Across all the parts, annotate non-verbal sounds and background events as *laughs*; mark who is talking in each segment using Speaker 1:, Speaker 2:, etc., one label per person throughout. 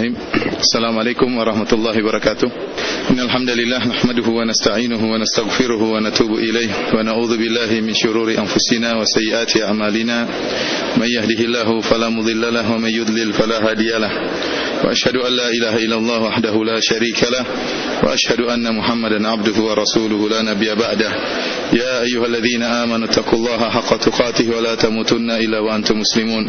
Speaker 1: Bismillahirrahmanirrahim. Assalamualaikum warahmatullahi wabarakatuh. Innal hamdalillah nahmaduhu wa nasta'inuhu wa nastaghfiruhu wa natubu ilayh wa na'udzu billahi min shururi anfusina wa sayyiati a'malina. May yahdihillahu fala mudilla lahu wa may yudlil fala hadiya lahu. Wa ashhadu an la ilaha illallah wahdahu la syarika lah wa ashhadu anna Muhammadan 'abduhu wa rasuluhu la nabiyya ba'dah. Ya ayyuhalladzina amanu taqullaha haqqa tuqatih wa la tamutunna illa wa antum muslimun.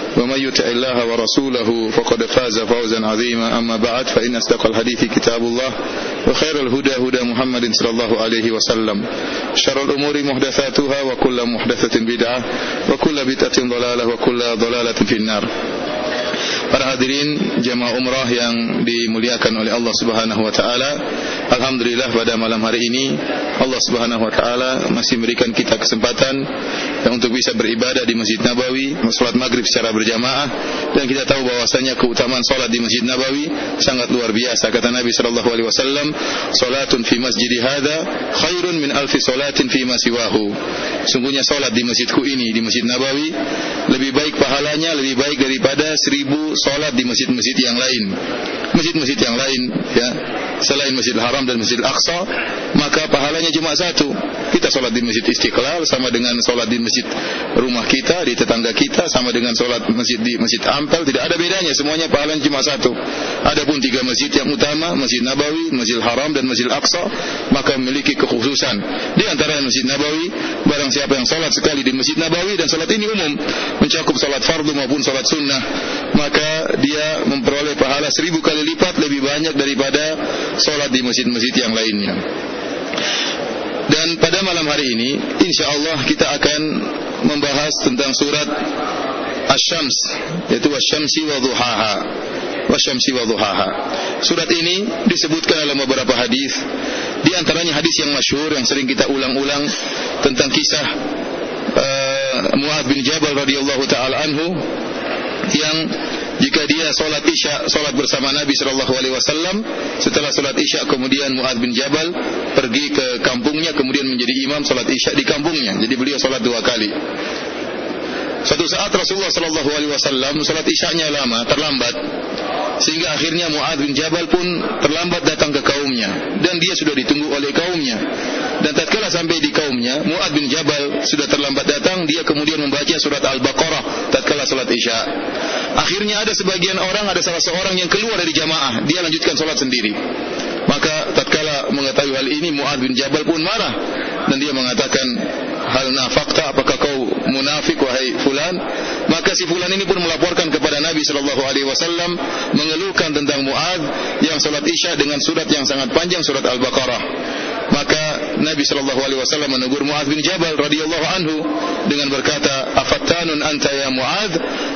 Speaker 1: ومن يطع الله ورسوله فقد فاز فوزا عظيما أما بعد فإن أصدق الحديث كتاب الله وخير الهدى هدى محمد صلى الله عليه وسلم شر الأمور محدثاتها وكل محدثة بدعة وكل بدعة ضلالة وكل ضلالة في النار Para hadirin jemaah umrah yang dimuliakan oleh Allah Subhanahu wa taala. Alhamdulillah pada malam hari ini Allah Subhanahu wa taala masih memberikan kita kesempatan yang untuk bisa beribadah di Masjid Nabawi, salat maghrib secara berjamaah dan kita tahu bahwasanya keutamaan salat di Masjid Nabawi sangat luar biasa kata Nabi sallallahu alaihi wasallam, "Salatun fi masjidi hadza khairun min alfi salatin fi ma siwahu." Sungguhnya salat di masjidku ini di Masjid Nabawi lebih baik pahalanya lebih baik daripada seribu sholat di masjid-masjid yang lain masjid-masjid yang lain ya selain Masjid Haram dan Masjid Aqsa maka pahalanya cuma satu. Kita sholat di Masjid Istiqlal sama dengan sholat di masjid rumah kita di tetangga kita sama dengan sholat masjid di Masjid Ampel tidak ada bedanya. Semuanya pahalanya cuma satu. Adapun tiga masjid yang utama Masjid Nabawi Masjid Haram dan Masjid Aqsa maka memiliki kekhususan. Di antara Masjid Nabawi barang siapa yang sholat sekali di Masjid Nabawi dan sholat ini umum mencakup sholat fardu maupun sholat sunnah maka dia memperoleh pahala seribu kali lipat lebih banyak daripada sholat di masjid-masjid yang lainnya. Dan pada malam hari ini, insya Allah kita akan membahas tentang surat Asy-Syams, yaitu Asy-Syamsi wa Duhaha. Wasyamsi wa Duhaha. Surat ini disebutkan dalam beberapa hadis, di antaranya hadis yang masyhur yang sering kita ulang-ulang tentang kisah uh, bin Jabal radhiyallahu taala anhu yang jika dia solat isya solat bersama Nabi Shallallahu Alaihi Wasallam setelah solat isya kemudian Muad bin Jabal pergi ke kampungnya kemudian menjadi imam solat isya di kampungnya. Jadi beliau solat dua kali Suatu saat Rasulullah Shallallahu Alaihi Wasallam solat isyanya lama terlambat. Sehingga akhirnya Muad bin Jabal pun terlambat datang ke kaumnya. Dan dia sudah ditunggu oleh kaumnya. Dan tatkala sampai di kaumnya Muad bin Jabal sudah terlambat datang dia kemudian membaca surat Al-Baqarah tatkala salat Isya akhirnya ada sebagian orang ada salah seorang yang keluar dari jamaah dia lanjutkan salat sendiri. Maka tatkala mengetahui hal ini Muad bin Jabal pun marah. Dan dia mengatakan hal nafakta apakah kau munafik wahai fulan? Maka si fulan ini pun melaporkan kepada Nabi sallallahu alaihi wasallam mengeluhkan tentang Muad yang salat Isya dengan surat yang sangat panjang surat Al-Baqarah. Maka Nabi sallallahu alaihi wasallam menegur Muad bin Jabal radhiyallahu anhu dengan berkata afattanun anta ya Muad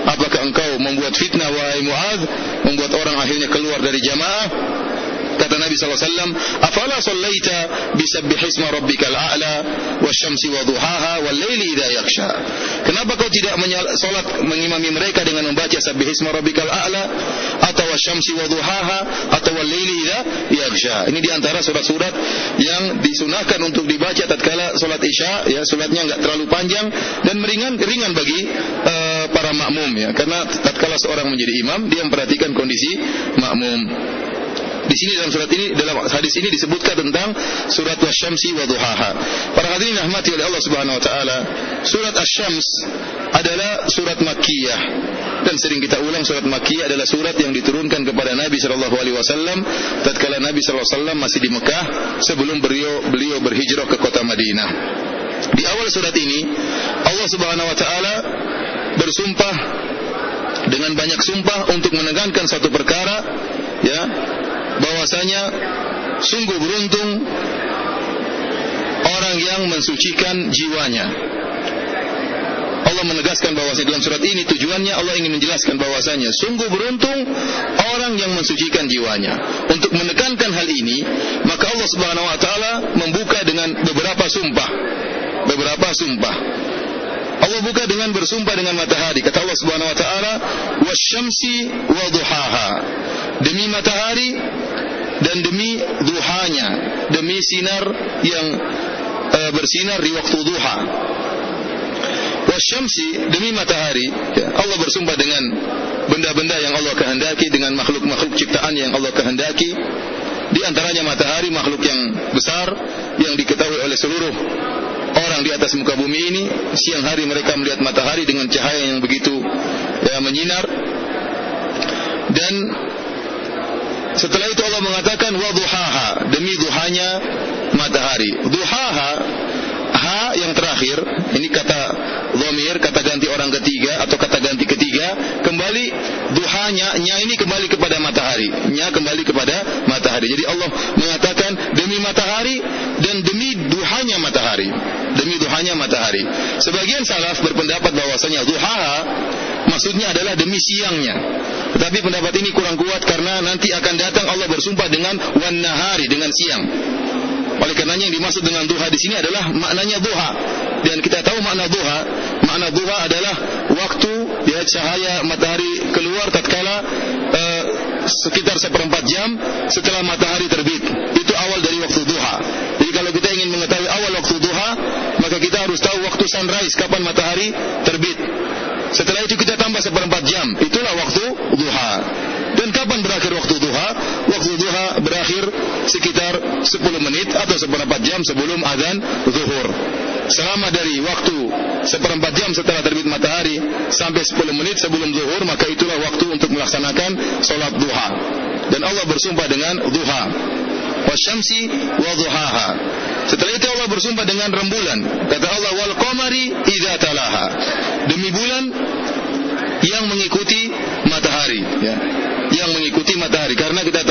Speaker 1: apakah engkau membuat fitnah wahai Muad membuat orang akhirnya keluar dari jamaah kata Nabi SAW afala sallaita bisabbihisma rabbikal a'la wasyamsi wa duhaha wal laili idha yaksha kenapa kau tidak salat mengimami mereka dengan membaca sabbihisma rabbikal a'la atau wasyamsi wa duhaha atau wal laili idha yaksha ini di antara surat-surat yang disunahkan untuk dibaca tatkala salat isya ya salatnya enggak terlalu panjang dan meringan ringan bagi uh, para makmum ya. Karena tatkala seorang menjadi imam dia memperhatikan kondisi makmum di sini dalam surat ini dalam hadis ini disebutkan tentang surat Wasyamsi wa Duhaha. Para hadirin rahmati oleh Allah Subhanahu wa taala, surat Asy-Syams adalah surat Makkiyah dan sering kita ulang surat Makkiyah adalah surat yang diturunkan kepada Nabi sallallahu alaihi wasallam tatkala Nabi sallallahu alaihi wasallam masih di Mekah sebelum beliau beliau berhijrah ke kota Madinah. Di awal surat ini Allah Subhanahu wa taala bersumpah dengan banyak sumpah untuk menekankan satu perkara ya bahwasanya sungguh beruntung orang yang mensucikan jiwanya. Allah menegaskan bahwasanya dalam surat ini tujuannya Allah ingin menjelaskan bahwasanya sungguh beruntung orang yang mensucikan jiwanya. Untuk menekankan hal ini, maka Allah Subhanahu wa taala membuka dengan beberapa sumpah. Beberapa sumpah. Allah buka dengan bersumpah dengan matahari. Kata Allah Subhanahu wa taala, "Wasyamsi wa duhaha." Demi matahari dan demi duhanya, demi sinar yang uh, bersinar di waktu duha. Wasyamsi demi matahari, ya, Allah bersumpah dengan benda-benda yang Allah kehendaki dengan makhluk-makhluk ciptaan yang Allah kehendaki. Di antaranya matahari makhluk yang besar yang diketahui oleh seluruh orang di atas muka bumi ini siang hari mereka melihat matahari dengan cahaya yang begitu ya, menyinar dan setelah itu Allah mengatakan wadhuhaha demi duhanya matahari. Duhaha ha yang terakhir ini kata dhamir kata ganti orang ketiga atau kata ganti ketiga kembali duhanya nya ini kembali kepada matahari nya kembali kepada matahari jadi Allah mengatakan demi matahari dan demi duhanya matahari demi duhanya matahari. Sebagian salaf berpendapat bahwasanya duha maksudnya adalah demi siangnya. Tetapi pendapat ini kurang kuat karena nanti akan datang Allah bersumpah dengan wan nahari dengan siang. Oleh karenanya yang dimaksud dengan duha di sini adalah maknanya duha. Dan kita tahu makna duha, makna duha adalah waktu ya cahaya matahari keluar tatkala uh, sekitar seperempat jam setelah matahari terbit. Itu awal dari waktu duha. Jadi kalau kita ingin mengetahui awal waktu duha, maka kita harus tahu waktu sunrise kapan matahari terbit. Setelah itu kita tambah seperempat jam, itulah waktu duha. Dan kapan berakhir waktu duha? Waktu duha berakhir sekitar 10 menit atau seperempat jam sebelum azan zuhur. Selama dari waktu seperempat jam setelah terbit matahari sampai 10 menit sebelum zuhur, maka itulah waktu untuk melaksanakan solat duha. Dan Allah bersumpah dengan duha wasyamsi wa duhaha. Setelah itu Allah bersumpah dengan rembulan. Kata Allah wal qamari idza talaha. Demi bulan yang mengikuti matahari ya. Yang mengikuti matahari karena kita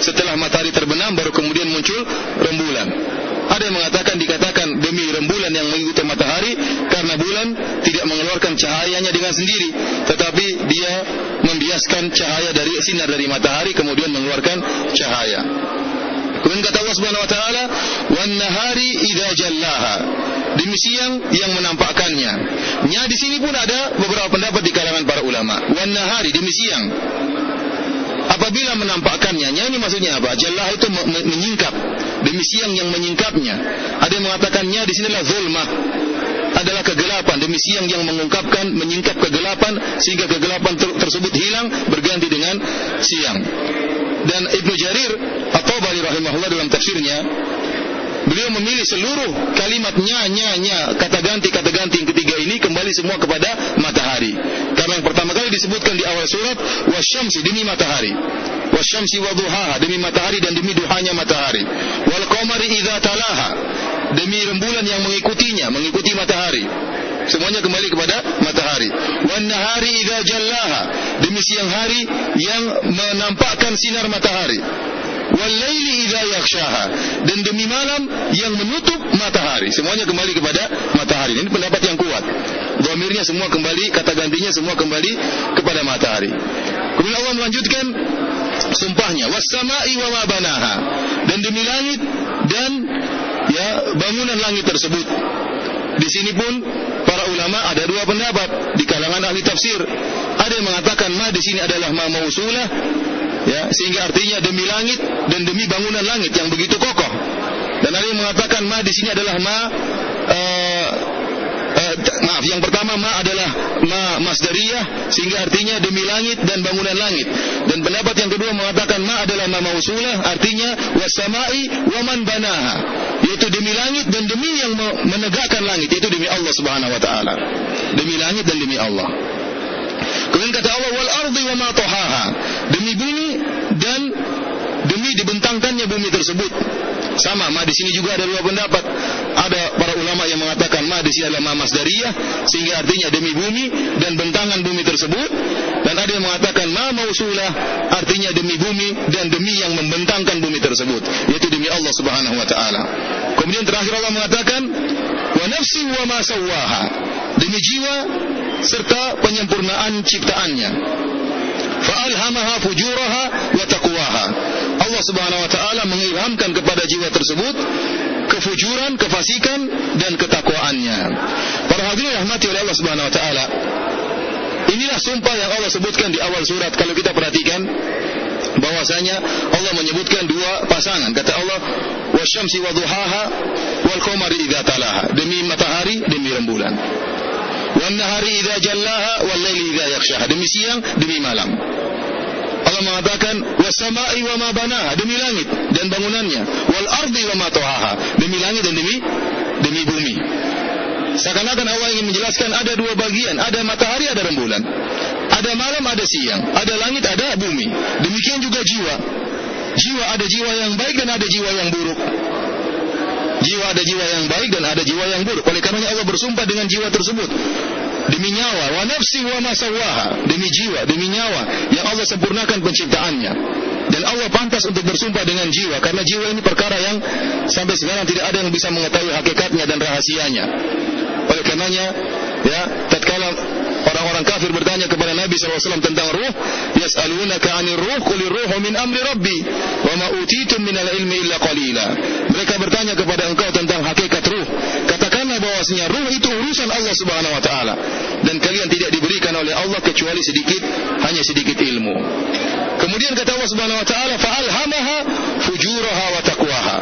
Speaker 1: setelah matahari terbenam baru kemudian muncul rembulan. Ada yang mengatakan dikatakan demi rembulan yang mengikuti matahari karena bulan tidak mengeluarkan cahayanya dengan sendiri, tetapi dia membiaskan cahaya dari sinar dari matahari kemudian mengeluarkan cahaya. Kemudian kata Allah Subhanahu wa taala, "Wan nahari idza jallaha." Demi siang yang menampakkannya. Nya di sini pun ada beberapa pendapat di kalangan para ulama. Wan nahari demi siang. Apabila menampakkannya, nya ini maksudnya apa? Jallah itu menyingkap. Demi siang yang menyingkapnya. Ada yang mengatakannya di sinilah zulmah adalah kegelapan demi siang yang mengungkapkan menyingkap kegelapan sehingga kegelapan tersebut hilang berganti dengan siang dan Ibnu Jarir atau Bali rahimahullah dalam tafsirnya beliau memilih seluruh kalimat nya nya nya. Kata ganti kata ganti. Yang ketiga ini kembali semua kepada matahari. Karena yang pertama kali disebutkan di awal surat wasyamsi demi matahari. Wasyamsi waduhaha demi matahari dan demi duhanya matahari. Wal qamari idza talaha demi rembulan yang mengikutinya mengikuti matahari. Semuanya kembali kepada matahari. Wan nahari idza jallaha demi siang hari yang menampakkan sinar matahari wal laili idza dan demi malam yang menutup matahari. Semuanya kembali kepada matahari. Ini pendapat yang kuat. Dhamirnya semua kembali kata gantinya semua kembali kepada matahari. Kemudian Allah melanjutkan sumpahnya was sama'i wa ma banaha. Dan demi langit dan ya bangunan langit tersebut. Di sini pun para ulama ada dua pendapat di kalangan ahli tafsir. Ada yang mengatakan ma di sini adalah ma mausulah ya sehingga artinya demi langit dan demi bangunan langit yang begitu kokoh. Dan ada yang mengatakan ma di sini adalah ma uh, uh, maaf yang pertama ma adalah ma masdariyah sehingga artinya demi langit dan bangunan langit. Dan pendapat yang kedua mengatakan ma adalah ma mausulah artinya wasamai wa man banaha yaitu demi langit dan demi yang menegakkan langit yaitu demi Allah Subhanahu wa taala. Demi langit dan demi Allah. Kemudian kata Allah wal ardi wa ma tahaha. Demi bumi dan demi dibentangkannya bumi tersebut. Sama, ma di sini juga ada dua pendapat. Ada para ulama yang mengatakan ma di sini adalah ma masdariyah sehingga artinya demi bumi dan bentangan bumi tersebut dan ada yang mengatakan ma mausulah artinya demi bumi dan demi yang membentangkan bumi tersebut yaitu demi Allah Subhanahu wa taala. Kemudian terakhir Allah mengatakan wa nafsi wa ma sawaha demi jiwa serta penyempurnaan ciptaannya. Fa'alhamaha fujuraha wa taqwaha. Allah Subhanahu wa taala mengilhamkan kepada jiwa tersebut kefujuran, kefasikan dan ketakwaannya. Para hadirin rahmati oleh Allah Subhanahu wa taala. Inilah sumpah yang Allah sebutkan di awal surat kalau kita perhatikan bahwasanya Allah menyebutkan dua pasangan kata Allah wasyamsi wadhuhaha wal qamari idza talaha demi matahari demi rembulan wan nahari idza jallaha wal laili idza demi siang demi malam Allah mengatakan wasama'i wa ma banaha demi langit dan bangunannya wal ardi wa ma tahaha demi langit dan demi demi bumi Seakan-akan Allah ingin menjelaskan ada dua bagian, ada matahari, ada rembulan. Ada malam, ada siang. Ada langit, ada bumi. Demikian juga jiwa. Jiwa ada jiwa yang baik dan ada jiwa yang buruk. Jiwa ada jiwa yang baik dan ada jiwa yang buruk. Oleh karenanya Allah bersumpah dengan jiwa tersebut. Demi nyawa, wa nafsi wa masawaha. Demi jiwa, demi nyawa yang Allah sempurnakan penciptaannya. Dan Allah pantas untuk bersumpah dengan jiwa karena jiwa ini perkara yang sampai sekarang tidak ada yang bisa mengetahui hakikatnya dan rahasianya. Oleh karenanya, ya, tatkala orang-orang kafir bertanya kepada Nabi SAW tentang ruh, yas'alunaka 'anir ruh, qulir ruhu min amri rabbi, wa ma utitum minal ilmi illa qalila. Mereka bertanya kepada engkau tentang hakikat ruh. Katakanlah bahwasanya ruh itu urusan Allah Subhanahu wa taala dan kalian tidak diberikan oleh Allah kecuali sedikit, hanya sedikit ilmu. Kemudian kata Allah Subhanahu wa taala, fa'alhamaha fujuraha wa taqwaha.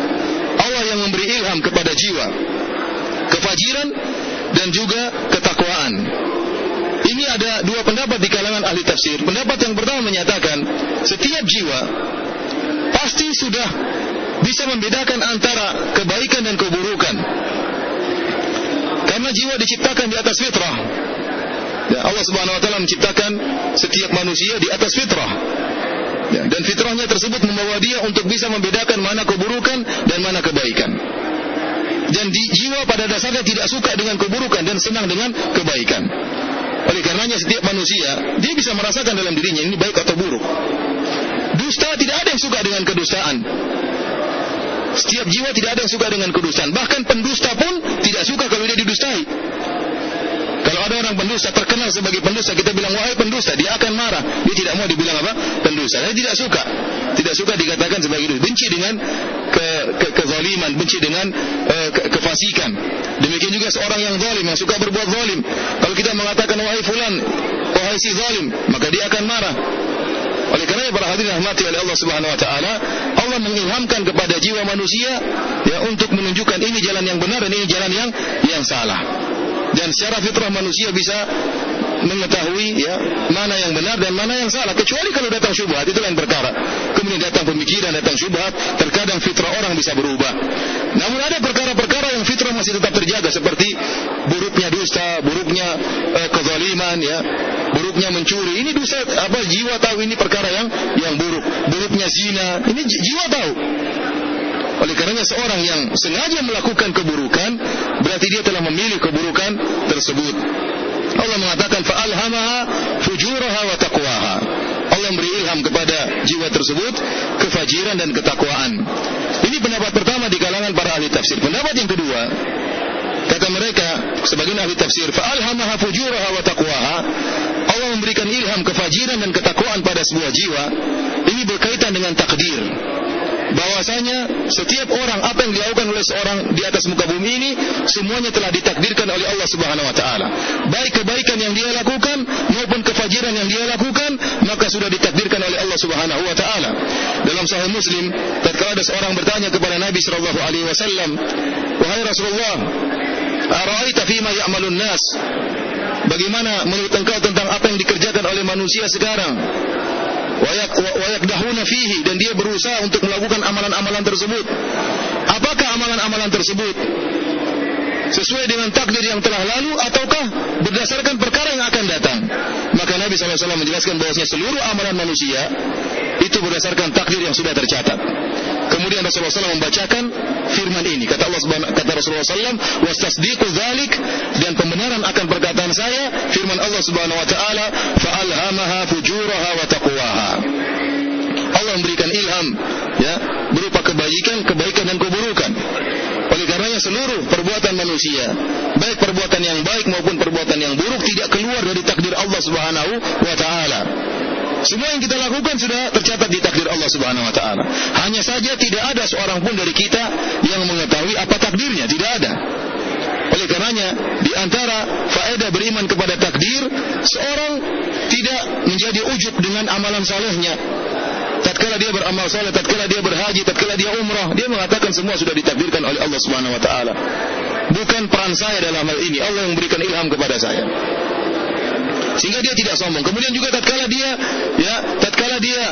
Speaker 1: Allah yang memberi ilham kepada jiwa kefajiran dan juga ketakwaan. Ini ada dua pendapat di kalangan ahli tafsir. Pendapat yang pertama menyatakan setiap jiwa pasti sudah bisa membedakan antara kebaikan dan keburukan. Karena jiwa diciptakan di atas fitrah. Ya, Allah Subhanahu wa taala menciptakan setiap manusia di atas fitrah. Ya, dan fitrahnya tersebut membawa dia untuk bisa membedakan mana keburukan dan mana kebaikan dan di jiwa pada dasarnya tidak suka dengan keburukan dan senang dengan kebaikan. Oleh karenanya setiap manusia dia bisa merasakan dalam dirinya ini baik atau buruk. Dusta tidak ada yang suka dengan kedustaan. Setiap jiwa tidak ada yang suka dengan kedustaan. Bahkan pendusta pun tidak suka kalau dia didustai. Kalau ada orang pendusta terkenal sebagai pendusta, kita bilang wahai pendusta, dia akan marah. Dia tidak mau dibilang apa? Pendusta. Dia tidak suka. Tidak suka dikatakan sebagai itu. Benci dengan ke, ke, kezaliman, benci dengan uh, ke, kefasikan. Demikian juga seorang yang zalim yang suka berbuat zalim. Kalau kita mengatakan wahai fulan, wahai si zalim, maka dia akan marah. Oleh karena para hadirin rahmati oleh Allah Subhanahu wa taala, Allah mengilhamkan kepada jiwa manusia ya untuk menunjukkan ini jalan yang benar dan ini jalan yang yang salah. Dan secara fitrah manusia bisa mengetahui ya mana yang benar dan mana yang salah. Kecuali kalau datang syubhat itu lain perkara. Kemudian datang pemikiran datang syubhat terkadang fitrah orang bisa berubah. Namun ada perkara-perkara yang fitrah masih tetap terjaga seperti buruknya dusta buruknya eh, kezaliman ya buruknya mencuri. Ini dosa apa jiwa tahu ini perkara yang yang buruk. Buruknya zina. Ini jiwa tahu oleh karenanya seorang yang sengaja melakukan keburukan berarti dia telah memilih keburukan tersebut. Allah mengatakan fa'alhamaha fujuraha wa taqwaha. Allah memberi ilham kepada jiwa tersebut kefajiran dan ketakwaan. Ini pendapat pertama di kalangan para ahli tafsir. Pendapat yang kedua, kata mereka sebagian ahli tafsir, fa'alhamaha fujuraha wa taqwaha. Allah memberikan ilham kefajiran dan ketakwaan pada sebuah jiwa. Ini berkaitan dengan takdir bahwasanya setiap orang apa yang dilakukan oleh seorang di atas muka bumi ini semuanya telah ditakdirkan oleh Allah Subhanahu wa taala. Baik kebaikan yang dia lakukan maupun kefajiran yang dia lakukan maka sudah ditakdirkan oleh Allah Subhanahu wa taala. Dalam sahih Muslim tatkala ada seorang bertanya kepada Nabi sallallahu alaihi wasallam, "Wahai Rasulullah, ara'aita fima ya'malun nas?" Bagaimana menurut engkau tentang apa yang dikerjakan oleh manusia sekarang? Wayak dahuna fihi dan dia berusaha untuk melakukan amalan-amalan tersebut. Apakah amalan-amalan tersebut sesuai dengan takdir yang telah lalu ataukah berdasarkan perkara yang akan datang? Maka Nabi SAW menjelaskan bahwasanya seluruh amalan manusia itu berdasarkan takdir yang sudah tercatat. Kemudian Rasulullah SAW membacakan firman ini. Kata Allah kata Rasulullah SAW, wastasdiqu dzalik dan pembenaran akan perkataan saya, firman Allah Subhanahu wa taala, fa'alhamaha fujuraha wa taqwaha. Allah memberikan ilham ya berupa kebaikan, kebaikan seluruh perbuatan manusia, baik perbuatan yang baik maupun perbuatan yang buruk tidak keluar dari takdir Allah Subhanahu wa taala. Semua yang kita lakukan sudah tercatat di takdir Allah Subhanahu wa taala. Hanya saja tidak ada seorang pun dari kita yang mengetahui apa takdirnya, tidak ada. Oleh karenanya, di antara faedah beriman kepada takdir, seorang tidak menjadi ujub dengan amalan salehnya. Tatkala dia beramal saleh, tatkala dia berhaji, tatkala dia umrah, dia mengatakan semua sudah ditakdirkan oleh Allah Subhanahu wa taala. Bukan peran saya dalam hal ini, Allah yang memberikan ilham kepada saya sehingga dia tidak sombong. Kemudian juga tatkala dia ya, tatkala dia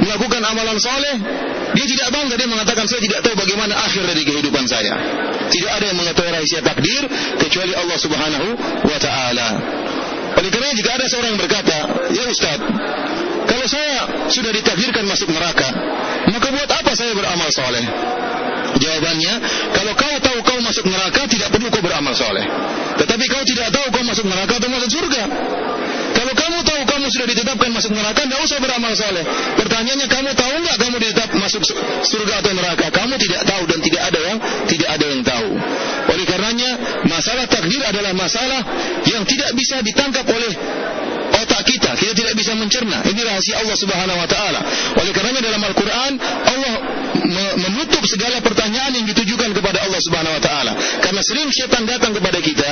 Speaker 1: melakukan amalan soleh, dia tidak bangga dia mengatakan saya tidak tahu bagaimana akhir dari kehidupan saya. Tidak ada yang mengetahui rahasia takdir kecuali Allah Subhanahu wa taala. Oleh karena jika ada seorang yang berkata, "Ya Ustaz, kalau saya sudah ditakdirkan masuk neraka, maka buat apa saya beramal soleh?" Jawabannya, kalau kau tahu kau masuk neraka, tidak perlu kau beramal soleh. Tetapi kau tidak tahu kau masuk neraka atau masuk surga. Kalau kamu tahu kamu sudah ditetapkan masuk neraka, tidak usah beramal soleh. Pertanyaannya, kamu tahu nggak kamu ditetap masuk surga atau neraka? Kamu tidak tahu dan tidak ada yang tidak ada yang tahu. Karenanya, masalah takdir adalah masalah yang tidak bisa ditangkap oleh otak kita. Kita tidak bisa mencerna. Ini rahasia Allah Subhanahu wa taala. Oleh karenanya dalam Al-Qur'an Allah menutup segala pertanyaan yang ditujukan kepada Allah Subhanahu wa taala. Karena sering setan datang kepada kita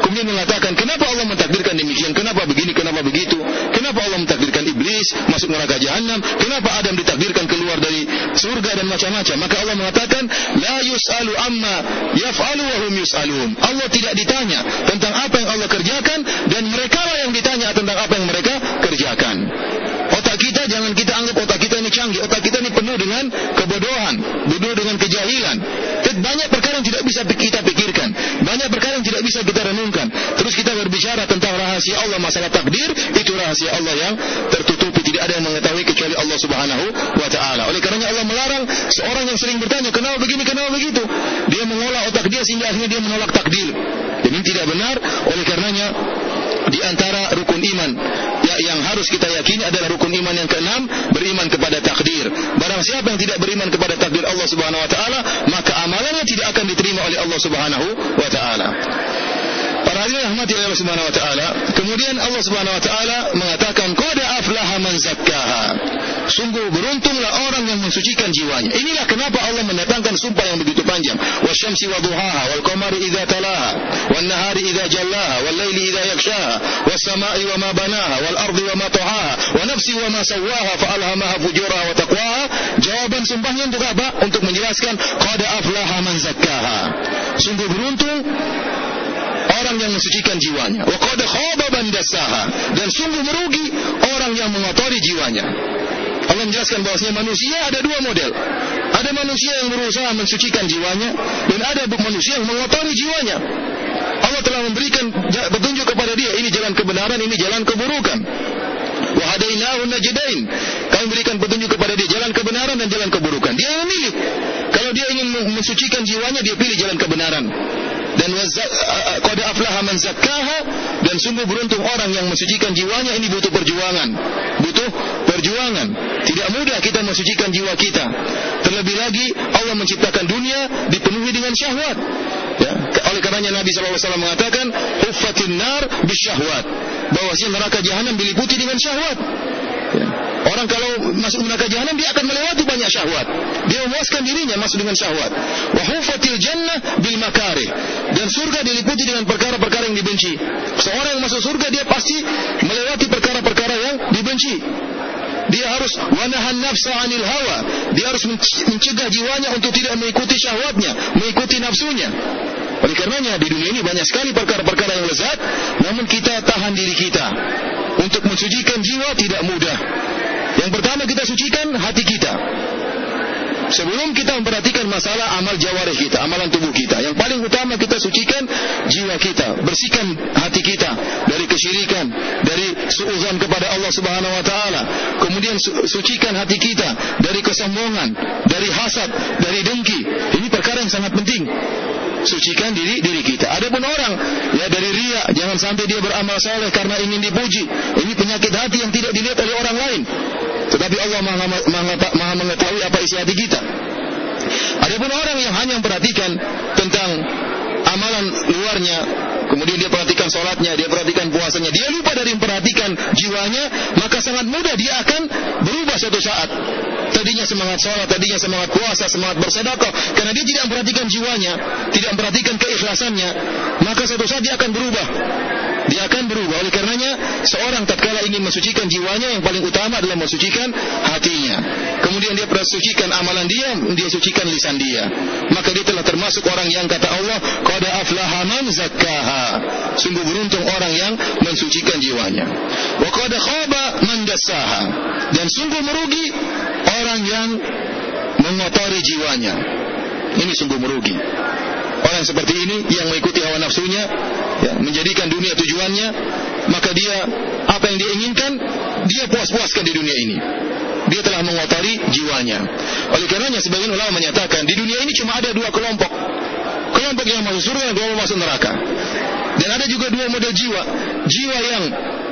Speaker 1: kemudian mengatakan, "Kenapa Allah mentakdirkan demikian? Kenapa begini? Kenapa begitu? Kenapa Allah mentakdirkan iblis masuk neraka jahanam? Kenapa Adam ditakdirkan keluar dari surga dan macam-macam?" Maka Allah mengatakan, "La yus'alu amma yaf'alu wa hum yus'alun." Allah tidak ditanya tentang apa yang Allah kerjakan dan mereka lah yang ditanya tentang apa yang mereka kerjakan. Otak kita jangan kita anggap otak kita ini canggih. Otak kita ini penuh dengan kebodohan, penuh dengan kejahilan. Banyak perkara yang tidak bisa kita pikirkan. Banyak perkara yang tidak bisa kita renungkan. Terus kita berbicara tentang rahasia Allah masalah takdir, itu rahasia Allah yang tertutupi. Tidak ada yang mengetahui kecuali Allah Subhanahu wa taala. Oleh karenanya Allah melarang seorang yang sering bertanya, "Kenapa begini? Kenapa begitu?" Dia mengolah otak dia sehingga akhirnya dia menolak takdir. Ini tidak benar. Oleh karenanya di antara rukun iman ya, yang harus kita yakini adalah rukun iman yang keenam beriman kepada takdir. Barang siapa yang tidak beriman kepada takdir Allah Subhanahu wa taala, maka amalannya tidak akan diterima oleh Allah Subhanahu wa taala. Para hadirin rahmati Allah Subhanahu wa taala, kemudian Allah Subhanahu wa taala mengatakan qad aflaha man zakkaha. Sungguh beruntunglah orang yang mensucikan jiwanya. Inilah kenapa Allah mendatangkan sumpah yang begitu panjang. Wasyamsi wa duhaha wal qamari idza talaha wan nahari idza jallaha wal laili idza yakshaha was samai wa ma banaha wal ardi wa ma tahaha wa nafsi wa ma sawaha fa alhamaha fujuraha wa taqwaha. Jawaban sumpahnya untuk apa? Untuk menjelaskan qad aflaha man zakkaha. Sungguh beruntung orang yang mensucikan jiwanya. Wa qad khaba man. Dan sungguh merugi orang yang mengotori jiwanya. Allah menjelaskan bahwasanya manusia ada dua model. Ada manusia yang berusaha mensucikan jiwanya dan ada manusia yang mengotori jiwanya. Allah telah memberikan petunjuk kepada dia ini jalan kebenaran, ini jalan keburukan. Wa hadainahu najdain. Kami berikan petunjuk kepada dia jalan kebenaran dan jalan keburukan. Dia memilih. Kalau dia ingin mensucikan jiwanya, dia pilih jalan kebenaran dan qad aflaha man zakkaha dan sungguh beruntung orang yang mensucikan jiwanya ini butuh perjuangan butuh perjuangan tidak mudah kita mensucikan jiwa kita terlebih lagi Allah menciptakan dunia dipenuhi dengan syahwat ya oleh karenanya Nabi SAW mengatakan huffatin nar bisyahwat bahwasanya neraka jahanam diliputi dengan syahwat ya. Orang kalau masuk neraka jahanam dia akan melewati banyak syahwat. Dia memuaskan dirinya masuk dengan syahwat. Wa hufatil jannah bil makarih. Dan surga diliputi dengan perkara-perkara yang dibenci. Seorang yang masuk surga dia pasti melewati perkara-perkara yang dibenci. Dia harus wanahan nafsa anil hawa. Dia harus mencegah jiwanya untuk tidak mengikuti syahwatnya, mengikuti nafsunya. Oleh karenanya di dunia ini banyak sekali perkara-perkara yang lezat, namun kita tahan diri kita. Untuk mensucikan jiwa tidak mudah. Yang pertama kita sucikan hati kita. Sebelum kita memperhatikan masalah amal jawarih kita, amalan tubuh kita, yang paling utama kita sucikan jiwa kita, bersihkan hati kita dari kesyirikan, dari suuzan kepada Allah Subhanahu wa taala. Kemudian sucikan hati kita dari kesombongan, dari hasad, dari dengki. Ini perkara yang sangat penting. Sucikan diri diri kita. Adapun orang ya dari ria, jangan sampai dia beramal saleh karena ingin dipuji. Ini penyakit hati yang tidak dilihat oleh orang lain. Tetapi Allah maha, maha, maha mengetahui apa isi hati kita. Adapun orang yang hanya memperhatikan tentang amalan luarnya, kemudian dia perhatikan sholatnya, dia perhatikan puasanya, dia lupa dari memperhatikan jiwanya, maka sangat mudah dia akan berubah suatu saat. Tadinya semangat sholat, tadinya semangat puasa, semangat bersedekah, karena dia tidak memperhatikan jiwanya, tidak memperhatikan keikhlasannya, maka suatu saat dia akan berubah. Dia akan berubah. Oleh karenanya, seorang tatkala ingin mensucikan jiwanya, yang paling utama adalah mensucikan hatinya. Kemudian dia sucikan amalan dia, dia sucikan lisan dia. Maka dia telah termasuk orang yang kata Allah, qad aflaha man zakkaha. Sungguh beruntung orang yang mensucikan jiwanya. Wa qad khaba man. Dan sungguh merugi orang yang mengotori jiwanya. Ini sungguh merugi. Orang seperti ini yang mengikuti hawa nafsunya, ya, menjadikan dunia tujuannya, maka dia apa yang dia inginkan, dia puas-puaskan di dunia ini. Dia telah mengotori jiwanya. Oleh karenanya sebagian ulama menyatakan di dunia ini cuma ada dua kelompok. Kelompok yang masuk surga dan kelompok masuk neraka. Dan ada juga dua model jiwa. Jiwa yang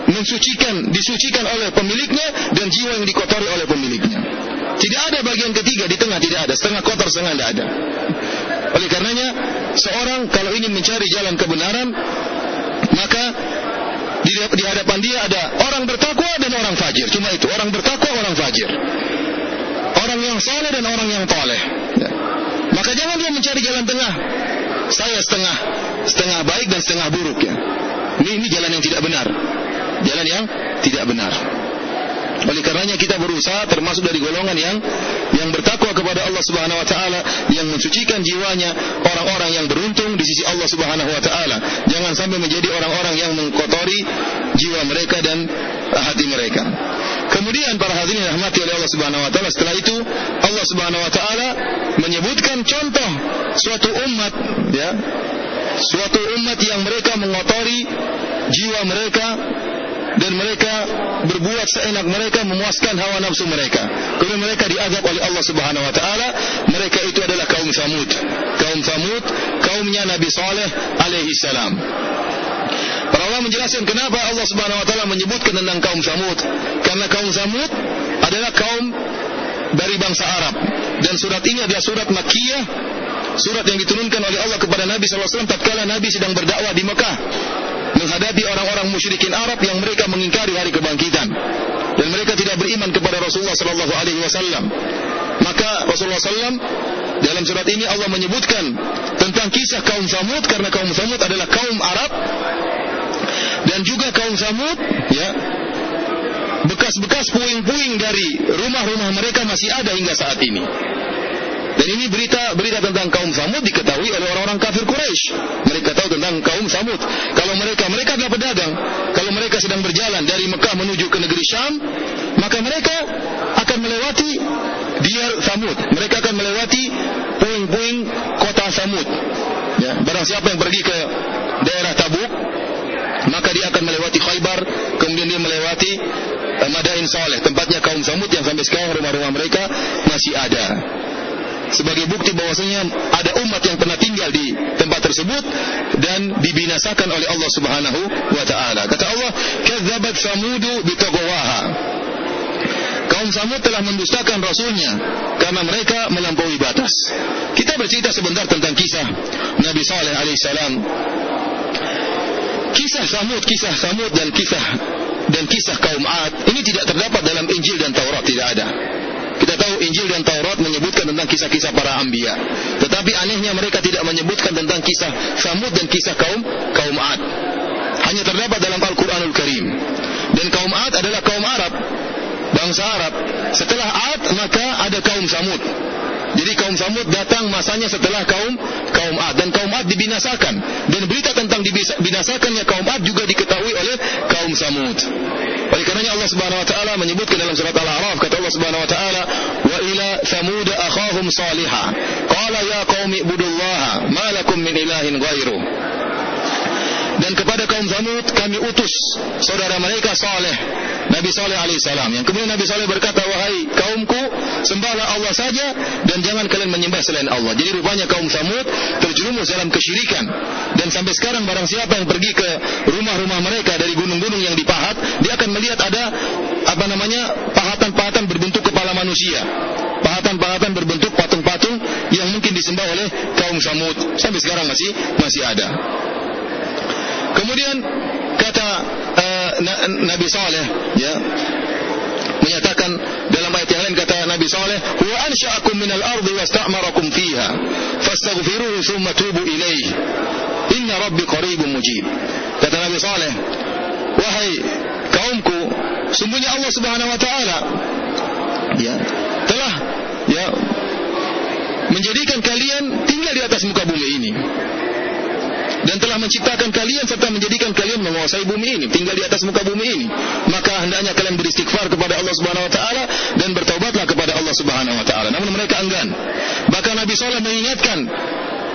Speaker 1: mensucikan, disucikan oleh pemiliknya dan jiwa yang dikotori oleh pemiliknya. Tidak ada bagian ketiga di tengah tidak ada, setengah kotor setengah tidak ada. Oleh karenanya, seorang kalau ingin mencari jalan kebenaran, maka di, di hadapan dia ada orang bertakwa dan orang fajir. Cuma itu, orang bertakwa, orang fajir. Orang yang saleh dan orang yang toleh. Ya. Maka jangan dia mencari jalan tengah. Saya setengah setengah baik dan setengah buruk ya. Ini, ini jalan yang tidak benar. Jalan yang tidak benar. Oleh karenanya kita berusaha termasuk dari golongan yang yang bertakwa kepada Allah Subhanahu wa taala, yang mensucikan jiwanya, orang-orang yang beruntung di sisi Allah Subhanahu wa taala. Jangan sampai menjadi orang-orang yang mengkotori jiwa mereka dan hati mereka. Kemudian para hadirin rahmati oleh Allah Subhanahu wa taala, setelah itu Allah Subhanahu wa taala menyebutkan contoh suatu umat ya, suatu umat yang mereka mengotori jiwa mereka dan mereka berbuat seenak mereka memuaskan hawa nafsu mereka. Kemudian mereka diazab oleh Allah Subhanahu wa taala. Mereka itu adalah kaum Samud. Kaum Samud, kaumnya Nabi Saleh alaihi salam. Para ulama menjelaskan kenapa Allah Subhanahu wa taala menyebutkan tentang kaum Samud. Karena kaum Samud adalah kaum dari bangsa Arab dan surat ini adalah surat Makkiyah surat yang diturunkan oleh Allah kepada Nabi wasallam tatkala Nabi sedang berdakwah di Mekah menghadapi orang-orang musyrikin Arab yang mereka mengingkari hari kebangkitan dan mereka tidak beriman kepada Rasulullah sallallahu alaihi wasallam. Maka Rasulullah sallam dalam surat ini Allah menyebutkan tentang kisah kaum Samud karena kaum Samud adalah kaum Arab dan juga kaum Samud ya bekas-bekas puing-puing dari rumah-rumah mereka masih ada hingga saat ini. Dan ini berita berita tentang kaum Samud diketahui oleh orang-orang kafir Quraisy. Mereka tahu tentang kaum Samud. Kalau mereka mereka adalah pedagang. Kalau mereka sedang berjalan dari Mekah menuju ke negeri Syam, maka mereka akan melewati Diyar Samud. Mereka akan melewati puing-puing kota Samud. Ya, barang siapa yang pergi ke daerah Tabuk, akan melewati Khaybar, kemudian dia melewati uh, Madain Saleh, tempatnya kaum Samud yang sampai sekarang rumah-rumah mereka masih ada sebagai bukti bahwasanya ada umat yang pernah tinggal di tempat tersebut dan dibinasakan oleh Allah Subhanahu wa taala. Kata Allah, "Kadzabat Samudu bitaqwaha." Kaum Samud telah mendustakan rasulnya karena mereka melampaui batas. Kita bercerita sebentar tentang kisah Nabi Saleh alaihissalam. Kisah Samud, kisah Samud dan kisah dan kisah kaum Ad ini tidak terdapat dalam Injil dan Taurat tidak ada. Kita tahu Injil dan Taurat menyebutkan tentang kisah-kisah para anbiya. Tetapi anehnya mereka tidak menyebutkan tentang kisah Samud dan kisah kaum kaum Ad. Hanya terdapat dalam Al-Qur'anul Karim. Dan kaum Ad adalah kaum Arab, bangsa Arab. Setelah Ad maka ada kaum Samud. Jadi kaum Samud datang masanya setelah kaum kaum Ad dan kaum Ad dibinasakan. Dan berita tentang dibinasakannya kaum Ad juga diketahui oleh kaum Samud. Oleh karenanya Allah Subhanahu wa taala menyebutkan dalam surat Al-A'raf kata Allah Subhanahu wa taala wa ila Samud akhahum salihah qala ya qaumi ibudullaha ma lakum min ilahin ghairu dan kepada kaum Samud kami utus saudara mereka Saleh Nabi Saleh alaihissalam yang kemudian Nabi Saleh berkata wahai kaumku sembahlah Allah saja dan jangan kalian menyembah selain Allah. Jadi rupanya kaum Samud terjerumus dalam kesyirikan. Dan sampai sekarang barang siapa yang pergi ke rumah-rumah mereka dari gunung-gunung yang dipahat dia akan melihat ada apa namanya pahatan-pahatan berbentuk kepala manusia. Pahatan-pahatan berbentuk patung-patung yang mungkin disembah oleh kaum Samud sampai sekarang masih masih ada Kemudian kata uh, Nabi Saleh ya menyatakan dalam ayat yang lain kata Nabi Saleh, "Wa ansha'akum minal ardi wasta'marakum fiha, fastaghfiruhu thumma tubu. Inna rabbi qaribun mujib." Kata Nabi Saleh, "Wahai kaumku, sungguhnya Allah Subhanahu wa taala ya telah ya menjadikan kalian tinggal di atas muka bumi ini." Menciptakan kalian serta menjadikan kalian menguasai bumi ini, tinggal di atas muka bumi ini. Maka hendaknya kalian beristighfar kepada Allah Subhanahu wa taala dan bertobatlah kepada Allah Subhanahu wa taala. Namun mereka enggan. Bahkan Nabi sallallahu mengingatkan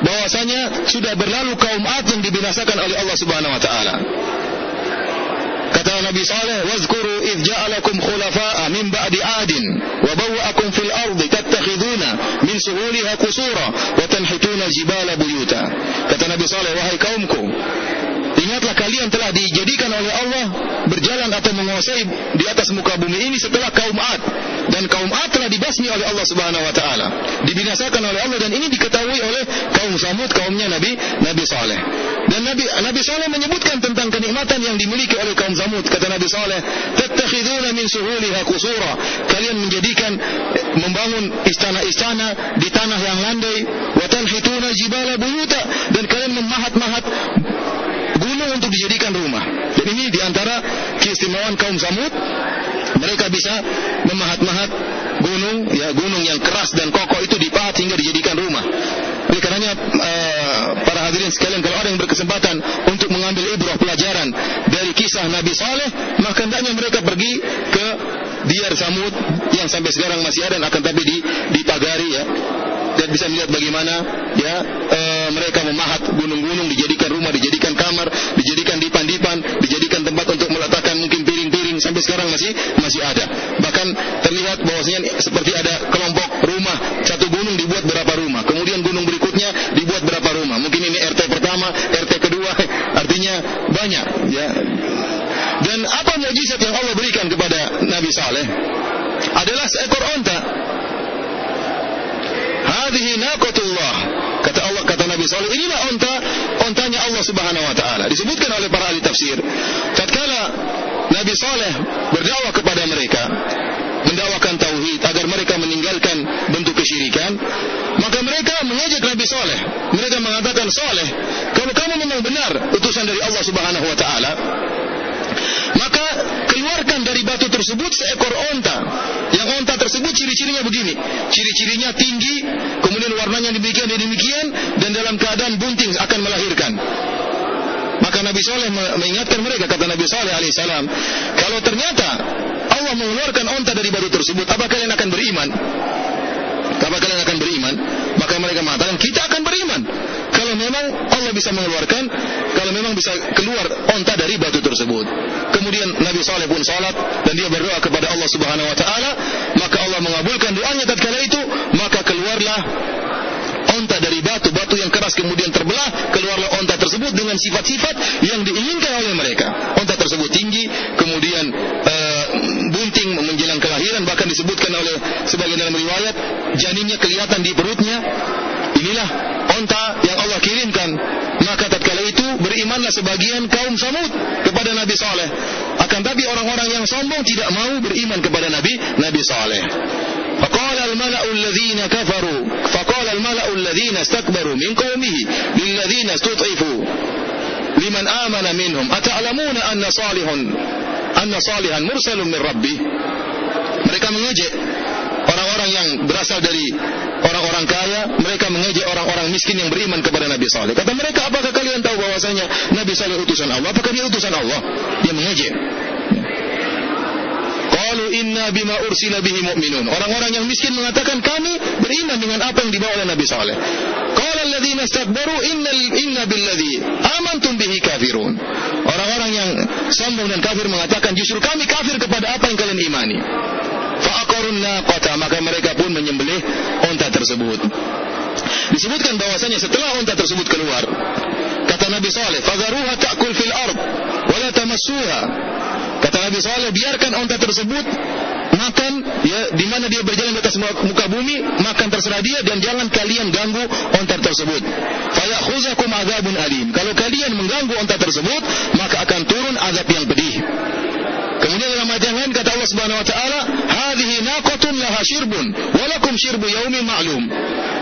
Speaker 1: bahwasanya sudah berlalu kaum Ad yang dibinasakan oleh Allah Subhanahu wa taala. Kata Nabi Saleh, "Wazkuru idh ja'alakum khulafa'a min ba'di 'adin wa bawwa'akum fil ardi tattakhiduna min suhuliha qusura wa tanhituna jibala buyuta." Kata Nabi Saleh, "Wahai kaumku, Ingatlah kalian telah dijadikan oleh Allah berjalan atau menguasai di atas muka bumi ini setelah kaum Ad dan kaum Ad telah dibasmi oleh Allah Subhanahu wa taala, dibinasakan oleh Allah dan ini diketahui oleh kaum Samud, kaumnya Nabi Nabi Saleh. Dan Nabi Nabi Saleh menyebutkan tentang kenikmatan yang dimiliki oleh kaum Samud. Kata Nabi Saleh, "Tattakhiduna min suhuliha qusura." Kalian menjadikan membangun istana-istana di tanah yang landai, wa tanhituna jibala buyuta dan kalian memahat-mahat gunung untuk dijadikan rumah. Jadi ini di antara keistimewaan kaum Samud, mereka bisa memahat-mahat gunung, ya gunung yang keras dan kokoh itu dipahat hingga dijadikan rumah. Oleh karenanya uh, para hadirin sekalian kalau ada yang berkesempatan untuk mengambil ibrah pelajaran dari kisah Nabi Saleh, maka hendaknya mereka pergi ke Diyar Samud yang sampai sekarang masih ada dan akan tapi di dipagari ya dan bisa melihat bagaimana ya e, mereka memahat gunung-gunung dijadikan rumah, dijadikan kamar, dijadikan dipan-dipan, dijadikan tempat untuk meletakkan mungkin piring-piring sampai sekarang masih masih ada. Bahkan terlihat bahwasanya seperti ada kelompok rumah satu gunung dibuat berapa rumah, kemudian gunung berikutnya dibuat berapa rumah. Mungkin ini RT pertama, RT kedua, *laughs* artinya banyak ya. Dan apa mujizat yang Allah berikan kepada Nabi Saleh adalah seekor onta Hadhihi naqatullah. Kata Allah kata Nabi sallallahu inilah onta ontanya Allah Subhanahu wa taala. Disebutkan oleh para ahli tafsir. Tatkala Nabi Saleh berdakwah kepada mereka, mendakwakan tauhid agar mereka meninggalkan bentuk kesyirikan, maka mereka mengajak Nabi Saleh. Mereka mengatakan, "Saleh, kalau kamu memang benar utusan dari Allah Subhanahu wa taala, maka keluarkan dari batu tersebut seekor onta. Yang onta tersebut ciri-cirinya begini. Ciri-cirinya tinggi, kemudian warnanya demikian dan demikian, dan dalam keadaan bunting akan melahirkan. Maka Nabi Saleh mengingatkan mereka, kata Nabi Saleh alaihissalam, kalau ternyata Allah mengeluarkan onta dari batu tersebut, apa kalian akan beriman? Apa kalian akan beriman? Maka mereka mengatakan, kita akan beriman. Memang Allah bisa mengeluarkan, kalau memang bisa keluar onta dari batu tersebut. Kemudian Nabi Saleh pun salat dan dia berdoa kepada Allah Subhanahu wa taala, maka Allah mengabulkan doanya tatkala itu, maka keluarlah onta dari batu, batu yang keras kemudian terbelah, keluarlah onta tersebut dengan sifat-sifat yang diinginkan oleh mereka. Onta tersebut tinggi, kemudian uh, bunting menjelang kelahiran, bahkan disebutkan oleh sebagian dalam riwayat, janinnya kelihatan di perutnya. Inilah onta yang Allah kirimkan. Maka tatkala itu berimanlah sebagian kaum Samud kepada Nabi Saleh. Akan tapi orang-orang yang sombong tidak mau beriman kepada Nabi Nabi Saleh. فقال الملأ الذين كفروا فقال الملأ الذين استكبروا من قومه للذين استضعفوا لمن آمن منهم أتعلمون أن صالح أن صالحا مرسل من ربه mereka mengejek orang-orang yang berasal dari orang-orang kaya, mereka mengejek orang-orang miskin yang beriman kepada Nabi Saleh. Kata mereka, apakah kalian tahu bahwasanya Nabi Saleh utusan Allah? Apakah dia utusan Allah? Dia mengejek. Qalu inna bima ursila bihi mu'minun. Orang-orang yang miskin mengatakan kami beriman dengan apa yang dibawa oleh Nabi Saleh. Qala alladziina istakbaru innal inna billadzi amantum bihi kafirun. Orang-orang yang sombong dan kafir mengatakan justru kami kafir kepada apa yang kalian imani. Fa'aqarun naqata maka mereka pun menyembelih unta tersebut. Disebutkan bahwasanya setelah unta tersebut keluar, kata Nabi Saleh, "Fadharuha ta'kul fil ard wa la tamassuha." Kata Nabi Saleh, biarkan unta tersebut makan ya di mana dia berjalan di atas muka bumi, makan terserah dia dan jangan kalian ganggu onta tersebut. Fayakhuzakum azabun alim. Kalau kalian mengganggu onta tersebut, maka akan turun azab yang pedih. Kemudian dalam ayat yang lain kata Allah Subhanahu wa taala, "Hadhihi naqatun laha shirbun wa lakum shirbu yaumin ma'lum."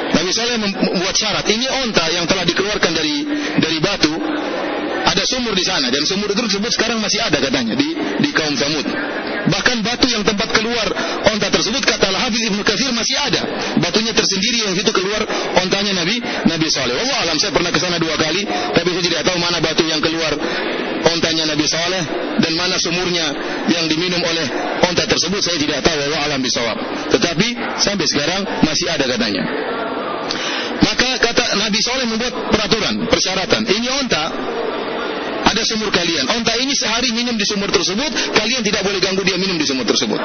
Speaker 1: Nabi Saleh membuat syarat, ini onta yang telah dikeluarkan dari dari batu ada sumur di sana dan sumur itu tersebut sekarang masih ada katanya di di kaum Samud. Bahkan batu yang tempat keluar onta tersebut kata Al-Hafiz Ibnu Katsir masih ada. Batunya tersendiri yang itu keluar ontanya Nabi Nabi Saleh. Allah alam saya pernah ke sana dua kali, tapi saya tidak tahu mana batu yang keluar ontanya Nabi Saleh dan mana sumurnya yang diminum oleh onta tersebut saya tidak tahu Allah alam bisawab. Tetapi sampai sekarang masih ada katanya. Maka kata Nabi Saleh membuat peraturan, persyaratan. Ini onta ada sumur kalian. Onta ini sehari minum di sumur tersebut, kalian tidak boleh ganggu dia minum di sumur tersebut.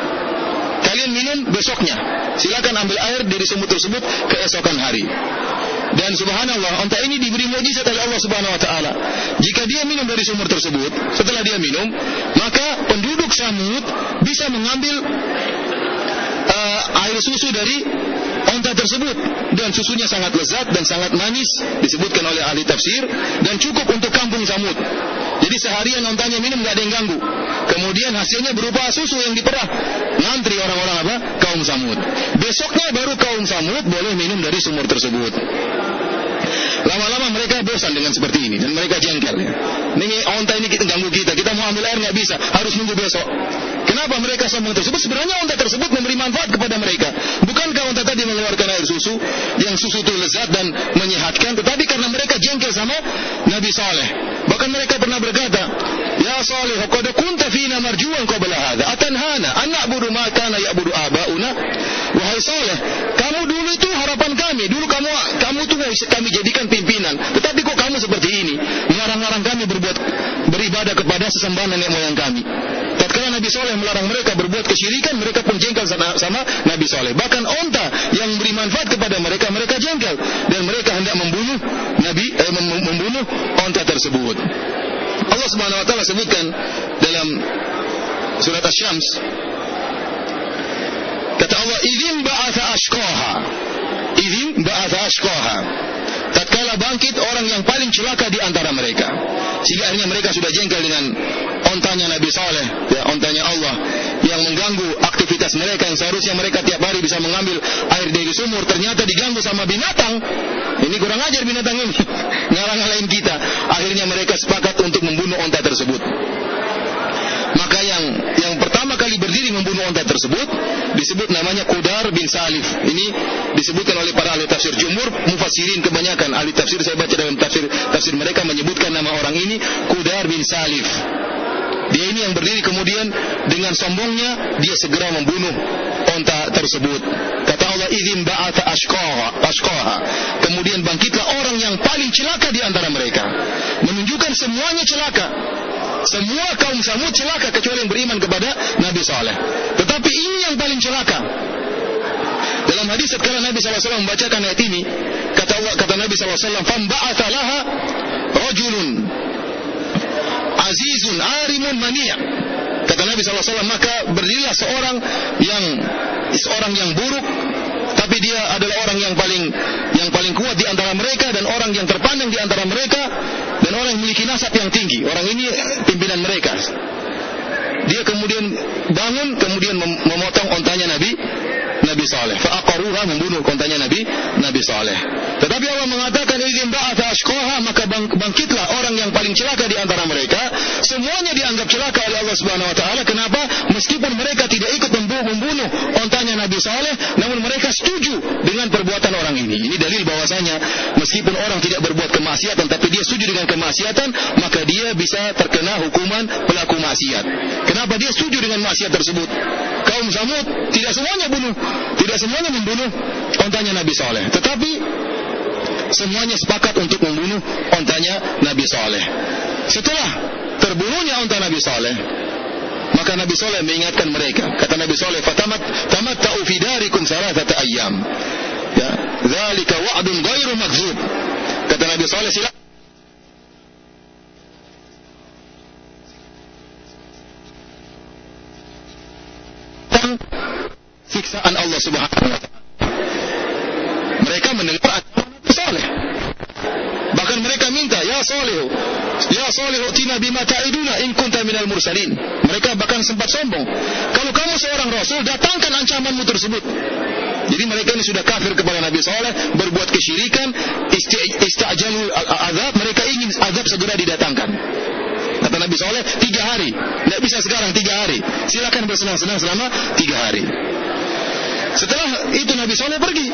Speaker 1: Kalian minum besoknya. Silakan ambil air dari sumur tersebut keesokan hari. Dan subhanallah, onta ini diberi mujizat oleh Allah Subhanahu wa taala. Jika dia minum dari sumur tersebut, setelah dia minum, maka penduduk Samud bisa mengambil uh, air susu dari onta tersebut dan susunya sangat lezat dan sangat manis disebutkan oleh ahli tafsir dan cukup untuk kampung Samud. Jadi seharian ontanya minum nggak ada yang ganggu. Kemudian hasilnya berupa susu yang diperah. Ngantri orang-orang apa? Kaum Samud. Besoknya baru kaum Samud boleh minum dari sumur tersebut. Lama-lama mereka bosan dengan seperti ini dan mereka jengkel. Ini onta ini kita ganggu kita, kita mau ambil air nggak bisa, harus nunggu besok. Kenapa mereka sombong tersebut? Sebenarnya onta tersebut memberi manfaat kepada mereka. Bukankah onta tadi mengeluarkan air susu, yang susu itu lezat dan menyehatkan, tetapi karena mereka jengkel sama Nabi Saleh. Bahkan mereka pernah berkata, Ya Saleh, qad kunta fina marjuan qabla hadha, atanhana an na'budu ma kana ya'budu abauna. Wahai Saleh, kamu dulu itu harapan kami, dulu kamu kamu tuh kami jadikan pimpinan. Tetapi kok kamu seperti ini? Melarang-larang kami berbuat beribadah kepada sesembahan nenek moyang kami. Tatkala Nabi Soleh melarang mereka berbuat kesyirikan, mereka pun jengkel sama, sama Nabi Soleh. Bahkan onta yang memberi manfaat kepada mereka, mereka jengkel dan mereka hendak membunuh Nabi eh, membunuh onta tersebut. Allah Subhanahu wa taala sebutkan dalam surat Asy-Syams kata Allah idzin ba'atha ashqaha idzin ba'atha ashqaha tatkala bangkit orang yang paling celaka di antara mereka. Sehingga akhirnya mereka sudah jengkel dengan ontanya Nabi Saleh, ya, ontanya Allah yang mengganggu aktivitas mereka yang seharusnya mereka tiap hari bisa mengambil air dari sumur, ternyata diganggu sama binatang. Ini kurang ajar binatang ini, *laughs* ngalah-ngalahin kita. Akhirnya mereka sepakat untuk membunuh onta tersebut. Maka yang yang pertama kali berdiri membunuh onta tersebut disebut namanya Qudar bin Salif. Ini disebutkan oleh para ahli tafsir jumhur, mufassirin kebanyakan ahli tafsir saya baca dalam tafsir tafsir mereka menyebutkan nama orang ini Qudar bin Salif. Dia ini yang berdiri kemudian dengan sombongnya dia segera membunuh onta tersebut. Kata Allah izin ba'atha ashqaha. Kemudian bangkitlah orang yang paling celaka di antara mereka. Menunjukkan semuanya celaka. Semua kaum Samud celaka kecuali yang beriman kepada Nabi Saleh. Tetapi ini yang paling celaka. Dalam hadis setelah Nabi SAW membacakan ayat ini, kata kata Nabi SAW, "Famba'atha laha rajulun azizun arimun mania." Kata Nabi SAW, maka berdirilah seorang yang seorang yang buruk, tapi dia adalah orang yang paling yang paling kuat di antara mereka dan orang yang terpandang di antara mereka orang yang memiliki nasab yang tinggi. Orang ini pimpinan mereka. Dia kemudian bangun, kemudian memotong ontanya Nabi Nabi Saleh. Fa'aqaruha membunuh ontanya Nabi Nabi Saleh. Tetapi Allah mengatakan izin ba'atha maka bang, bangkitlah orang yang paling celaka di antara mereka. Semuanya dianggap celaka oleh Allah Subhanahu wa taala. Kenapa? Meskipun mereka tidak ikut membunuh ontanya Nabi Saleh, namun mereka setuju dengan perbuatan orang ini. Ini dalil bahwasanya meskipun orang tidak berbuat kemaksiatan tapi dia setuju dengan kemaksiatan, maka dia bisa terkena hukuman pelaku maksiat. Kenapa dia setuju dengan maksiat tersebut? Kaum Samud tidak semuanya bunuh, tidak semuanya membunuh ontanya Nabi Saleh, tetapi semuanya sepakat untuk membunuh ontanya Nabi Saleh. Setelah terbunuhnya onta Nabi Saleh, maka Nabi Saleh mengingatkan mereka. Kata Nabi Saleh, "Fatamat tamatta'u fi darikum thalathata ayyam." Ya, dzalika wa'dun ghairu makdzub. Kata Nabi Saleh, silakan siksaan Allah Subhanahu wa taala. Mereka mendengar Nabi Saleh. Bahkan mereka minta, "Ya Saleh, ya Saleh, tina bima ta'iduna in kunta minal mursalin." Mereka bahkan sempat sombong. Kalau kamu seorang rasul, datangkan ancamanmu tersebut. Jadi mereka ini sudah kafir kepada Nabi Saleh, berbuat kesyirikan, isti'jalul azab, mereka ingin azab segera didatangkan. Kata Nabi Saleh, tiga hari. Tidak bisa sekarang, tiga hari. Silakan bersenang-senang selama tiga hari. Setelah itu Nabi Saleh pergi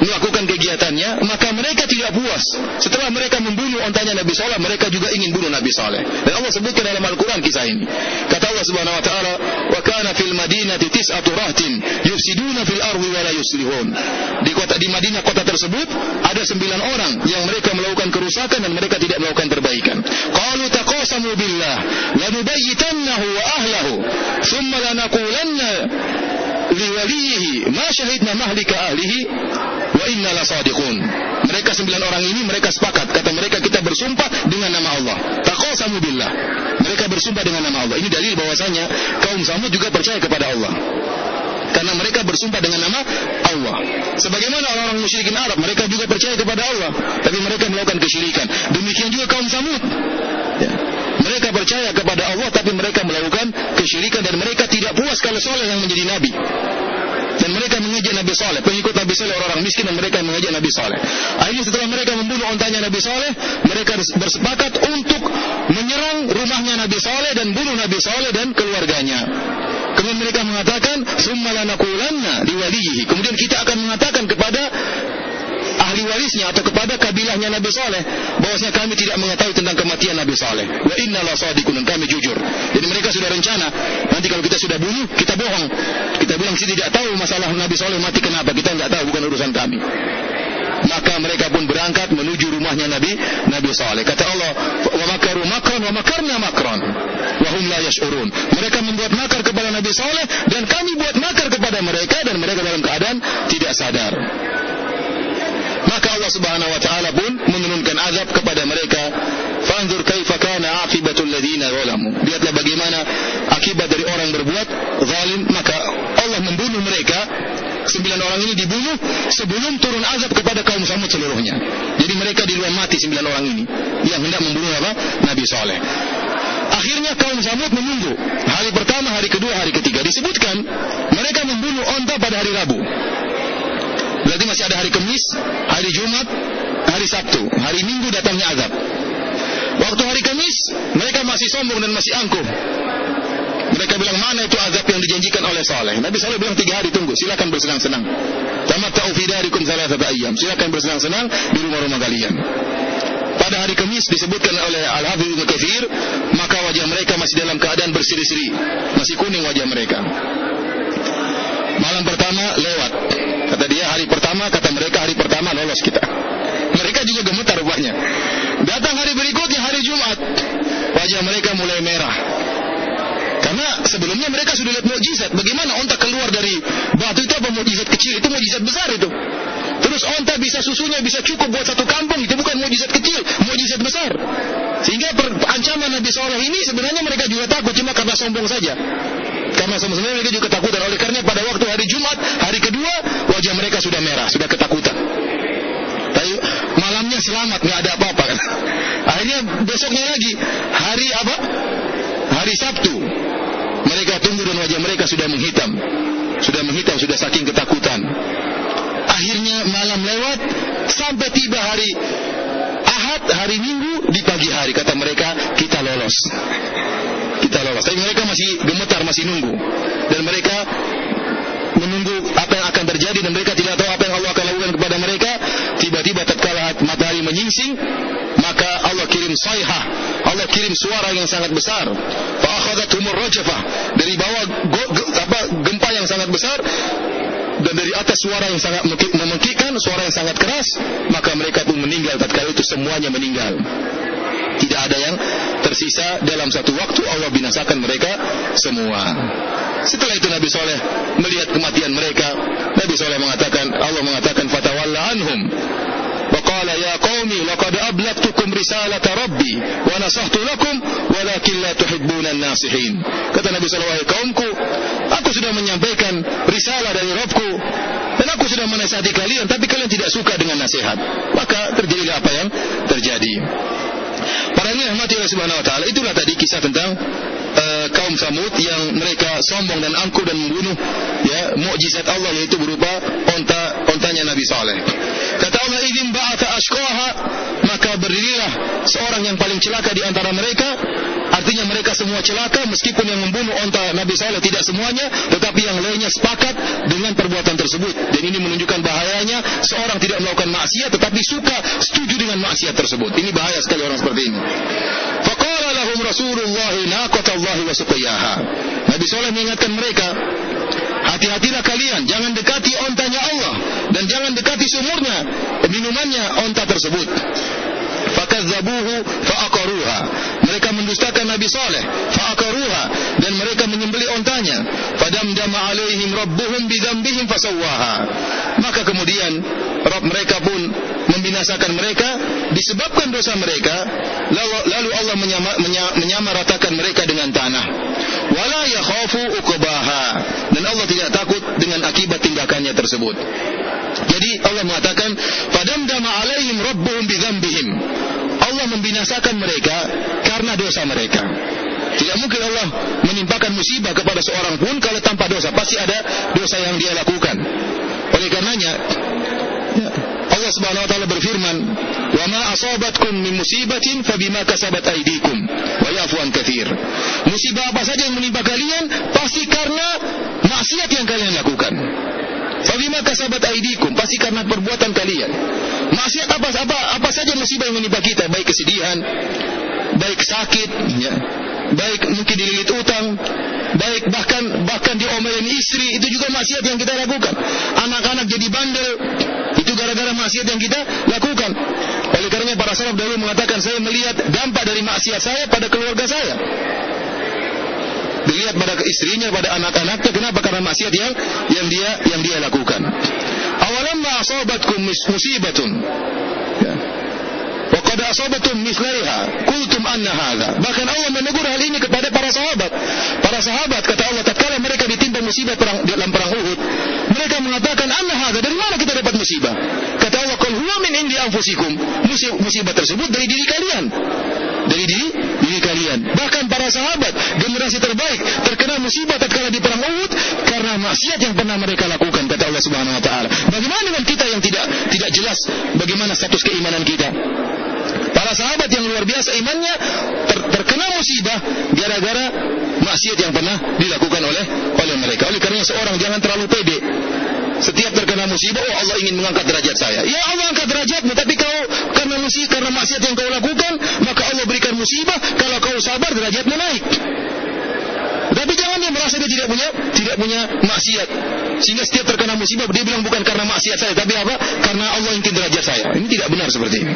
Speaker 1: melakukan kegiatannya, maka mereka tidak puas. Setelah mereka membunuh ontanya Nabi Saleh, mereka juga ingin bunuh Nabi Saleh. Dan Allah sebutkan dalam Al-Quran kisah ini. Kata Allah Subhanahu Wa Taala, "Wa kana fil Madinati tis'atu rahtin yufsiduna fil ardi wa la yuslihun." Di kota di Madinah kota tersebut ada sembilan orang yang mereka melakukan kerusakan dan mereka tidak melakukan perbaikan. Qalu taqasamu billah lanubayyitannahu wa ahlahu thumma lanaqulanna liwalihi ma syahidna mahlika ahlihi wa inna la sadiqun. Mereka sembilan orang ini mereka sepakat. Kata mereka kita bersumpah dengan nama Allah. Taqasamu billah. Mereka bersumpah dengan nama Allah. Ini dalil bahwasanya kaum Samud juga percaya kepada Allah. Karena mereka bersumpah dengan nama Allah. Sebagaimana orang-orang musyrikin Arab, mereka juga percaya kepada Allah, tapi mereka melakukan kesyirikan. Demikian juga kaum Samud. Ya. Mereka percaya kepada Allah, tapi mereka melakukan kesyirikan dan mereka tidak puas kalau soleh yang menjadi nabi dan mereka mengejek Nabi Saleh, pengikut Nabi Saleh orang-orang miskin dan mereka mengejek Nabi Saleh. Akhirnya setelah mereka membunuh ontanya Nabi Saleh, mereka bersepakat untuk menyerang rumahnya Nabi Saleh dan bunuh Nabi Saleh dan keluarganya. Kemudian mereka mengatakan, "Summa lanaqulanna liwalihi." Kemudian kita akan mengatakan kepada ahli warisnya atau kepada kabilahnya Nabi Saleh bahwasanya kami tidak mengetahui tentang kematian Nabi Saleh. Wa inna la sadiqun kami jujur. Jadi mereka sudah rencana nanti kalau kita sudah bunuh kita bohong. Kita bilang sih tidak tahu masalah Nabi Saleh mati kenapa kita tidak tahu bukan urusan kami. Maka mereka pun berangkat menuju rumahnya Nabi Nabi Saleh. Kata Allah, "Wa makaru makran wa makarna makran." Wa hum la yash'urun. Mereka membuat makar kepada Nabi Saleh dan kami buat makar kepada mereka dan mereka dalam keadaan tidak sadar. Maka Allah Subhanahu wa taala pun menurunkan azab kepada mereka. Fanzur kaifa kana aqibatul ladzina zalamu. Lihatlah bagaimana akibat dari orang berbuat zalim, maka Allah membunuh mereka. Sembilan orang ini dibunuh sebelum turun azab kepada kaum Samud seluruhnya. Jadi mereka di luar mati sembilan orang ini yang hendak membunuh apa? Nabi Saleh. Akhirnya kaum Samud menunggu hari pertama, hari kedua, hari ketiga. Disebutkan mereka membunuh onta pada hari Rabu. Berarti masih ada hari Kamis, hari Jumat, hari Sabtu. Hari Minggu datangnya azab. Waktu hari Kamis, mereka masih sombong dan masih angkuh. Mereka bilang, mana itu azab yang dijanjikan oleh Saleh? Nabi Saleh bilang, tiga hari tunggu, silakan bersenang-senang. Tamatta'u fi darikum salasata ayyam. Silakan bersenang-senang di rumah-rumah kalian. Pada hari Kamis disebutkan oleh Al-Hafidh Ibnu Katsir, maka wajah mereka masih dalam keadaan berseri-seri, masih kuning wajah mereka. Malam pertama lewat. Kata dia hari pertama, kata mereka hari pertama lolos kita. Mereka juga gemetar rupanya. Datang hari berikutnya hari Jumat. Wajah mereka mulai merah. Karena sebelumnya mereka sudah lihat mukjizat. Bagaimana onta keluar dari batu itu apa mukjizat kecil? Itu mukjizat besar itu. Terus onta bisa susunya bisa cukup buat satu kampung. Itu bukan mukjizat kecil, mukjizat besar. Sehingga ancaman Nabi Soleh ini sebenarnya mereka juga takut cuma karena sombong saja. Karena sama-sama mereka juga ketakutan. Oleh karena pada waktu hari Jumat, hari kedua, wajah mereka sudah merah, sudah ketakutan. Tapi malamnya selamat, nggak ada apa-apa kan. *laughs* Akhirnya besoknya lagi, hari apa? Hari Sabtu. Mereka tunggu dan wajah mereka sudah menghitam. Sudah menghitam, sudah saking ketakutan. Akhirnya malam lewat, sampai tiba hari Ahad, hari Minggu, di pagi hari. Kata mereka, kita lolos kita lolos. Tapi mereka masih gemetar, masih nunggu. Dan mereka menunggu apa yang akan terjadi dan mereka tidak tahu apa yang Allah akan lakukan kepada mereka. Tiba-tiba tatkala matahari menyingsing, kirim sayhah. Allah kirim suara yang sangat besar. Fa akhadhatumur rajafah. Dari bawah go, apa, gempa yang sangat besar dan dari atas suara yang sangat memekikkan, suara yang sangat keras, maka mereka pun meninggal tatkala itu semuanya meninggal. Tidak ada yang tersisa dalam satu waktu Allah binasakan mereka semua. Setelah itu Nabi Soleh melihat kematian mereka. risalata rabbi wa nasahtu lakum walakin la tuhibbuna nasihin kata Nabi SAW kaumku aku sudah menyampaikan risalah dari Rabbku dan aku sudah menasihati kalian tapi kalian tidak suka dengan nasihat maka terjadilah apa yang terjadi Para ini rahmati Allah Subhanahu wa taala. Itulah tadi kisah tentang eh, kaum Samud yang mereka sombong dan angkuh dan membunuh ya mukjizat Allah yaitu berupa onta ontanya Nabi Saleh. Kata Allah idzin ba'atha ashqaha maka berdirilah seorang yang paling celaka di antara mereka. Artinya mereka semua celaka meskipun yang membunuh onta Nabi Saleh tidak semuanya tetapi yang lainnya sepakat dengan perbuatan tersebut. Dan ini menunjukkan bahayanya seorang tidak melakukan maksiat tetapi suka setuju dengan maksiat tersebut. Ini bahaya sekali orang seperti ini. Faqala lahum rasulullah naqatallahi wa Nabi Saleh mengingatkan mereka Hati-hatilah kalian, jangan dekati ontanya Allah dan jangan dekati sumurnya, minumannya onta tersebut. Fakadzabuhu faaqaruha. Mereka mendustakan Nabi Saleh, faaqaruha dan mereka menyembelih ontanya. Fadamdama alaihim rabbuhum bidzambihim fasawwaha. Maka kemudian Rabb mereka pun membinasakan mereka disebabkan dosa mereka lalu Allah menyama, menyamaratakan mereka dengan tanah. Wala yakhafu uqbaha. Dan Allah tidak takut dengan akibat tindakannya tersebut. Jadi Allah mengatakan fadamdama alaihim rabbuhum bidzambihim. Allah membinasakan mereka karena dosa mereka. Tidak mungkin Allah menimpakan musibah kepada seorang pun kalau tanpa dosa. Pasti ada dosa yang dia lakukan. Oleh karenanya Allah Subhanahu wa taala berfirman, "Wa ma asabatkum min musibatin fabima kasabat aydikum wa yafu an katsir." Musibah apa saja yang menimpa kalian pasti karena maksiat yang kalian lakukan. Fabima kasabat aydikum pasti karena perbuatan kalian. Maksiat apa apa apa saja musibah yang menimpa kita, baik kesedihan, baik sakit, ya, baik mungkin dililit utang, baik bahkan bahkan diomelin istri itu juga maksiat yang kita lakukan. Anak-anak jadi bandel itu gara-gara maksiat yang kita lakukan. Oleh karenanya para salaf dahulu mengatakan saya melihat dampak dari maksiat saya pada keluarga saya. Dilihat pada istrinya, pada anak-anaknya. Kenapa? Karena maksiat yang yang dia yang dia lakukan. Awalamma asabatkum musibatun. Ya. Waqad asabatum mislaiha qultum anna. Bahkan Allah menegur hal ini kepada para sahabat. Para sahabat kata Allah tatkala mereka ditimpa musibah perang dalam perang Uhud, mereka mengatakan anna hadha dari mana kita dapat musibah? Kata Allah qul huwa min indi anfusikum. Musibah tersebut dari diri kalian. Dari diri diri kalian. Bahkan para sahabat generasi terbaik terkena musibah tatkala di perang Uhud karena maksiat yang pernah mereka lakukan kata Allah Subhanahu wa taala. Bagaimana dengan kita yang tidak tidak jelas bagaimana status keimanan kita? Para sahabat yang luar biasa imannya ter terkena musibah gara-gara maksiat yang pernah dilakukan oleh oleh mereka. Oleh karena seorang jangan terlalu pede. Setiap terkena musibah, oh Allah ingin mengangkat derajat saya. Ya Allah angkat derajatmu, tapi kau karena musibah, karena maksiat yang kau lakukan, maka Allah berikan musibah. Kalau kau sabar, derajatmu naik. Tapi jangan merasa dia tidak punya tidak punya maksiat. Sehingga setiap terkena musibah dia bilang bukan karena maksiat saya, tapi apa? Karena Allah ingin derajat saya. Ini tidak benar seperti ini.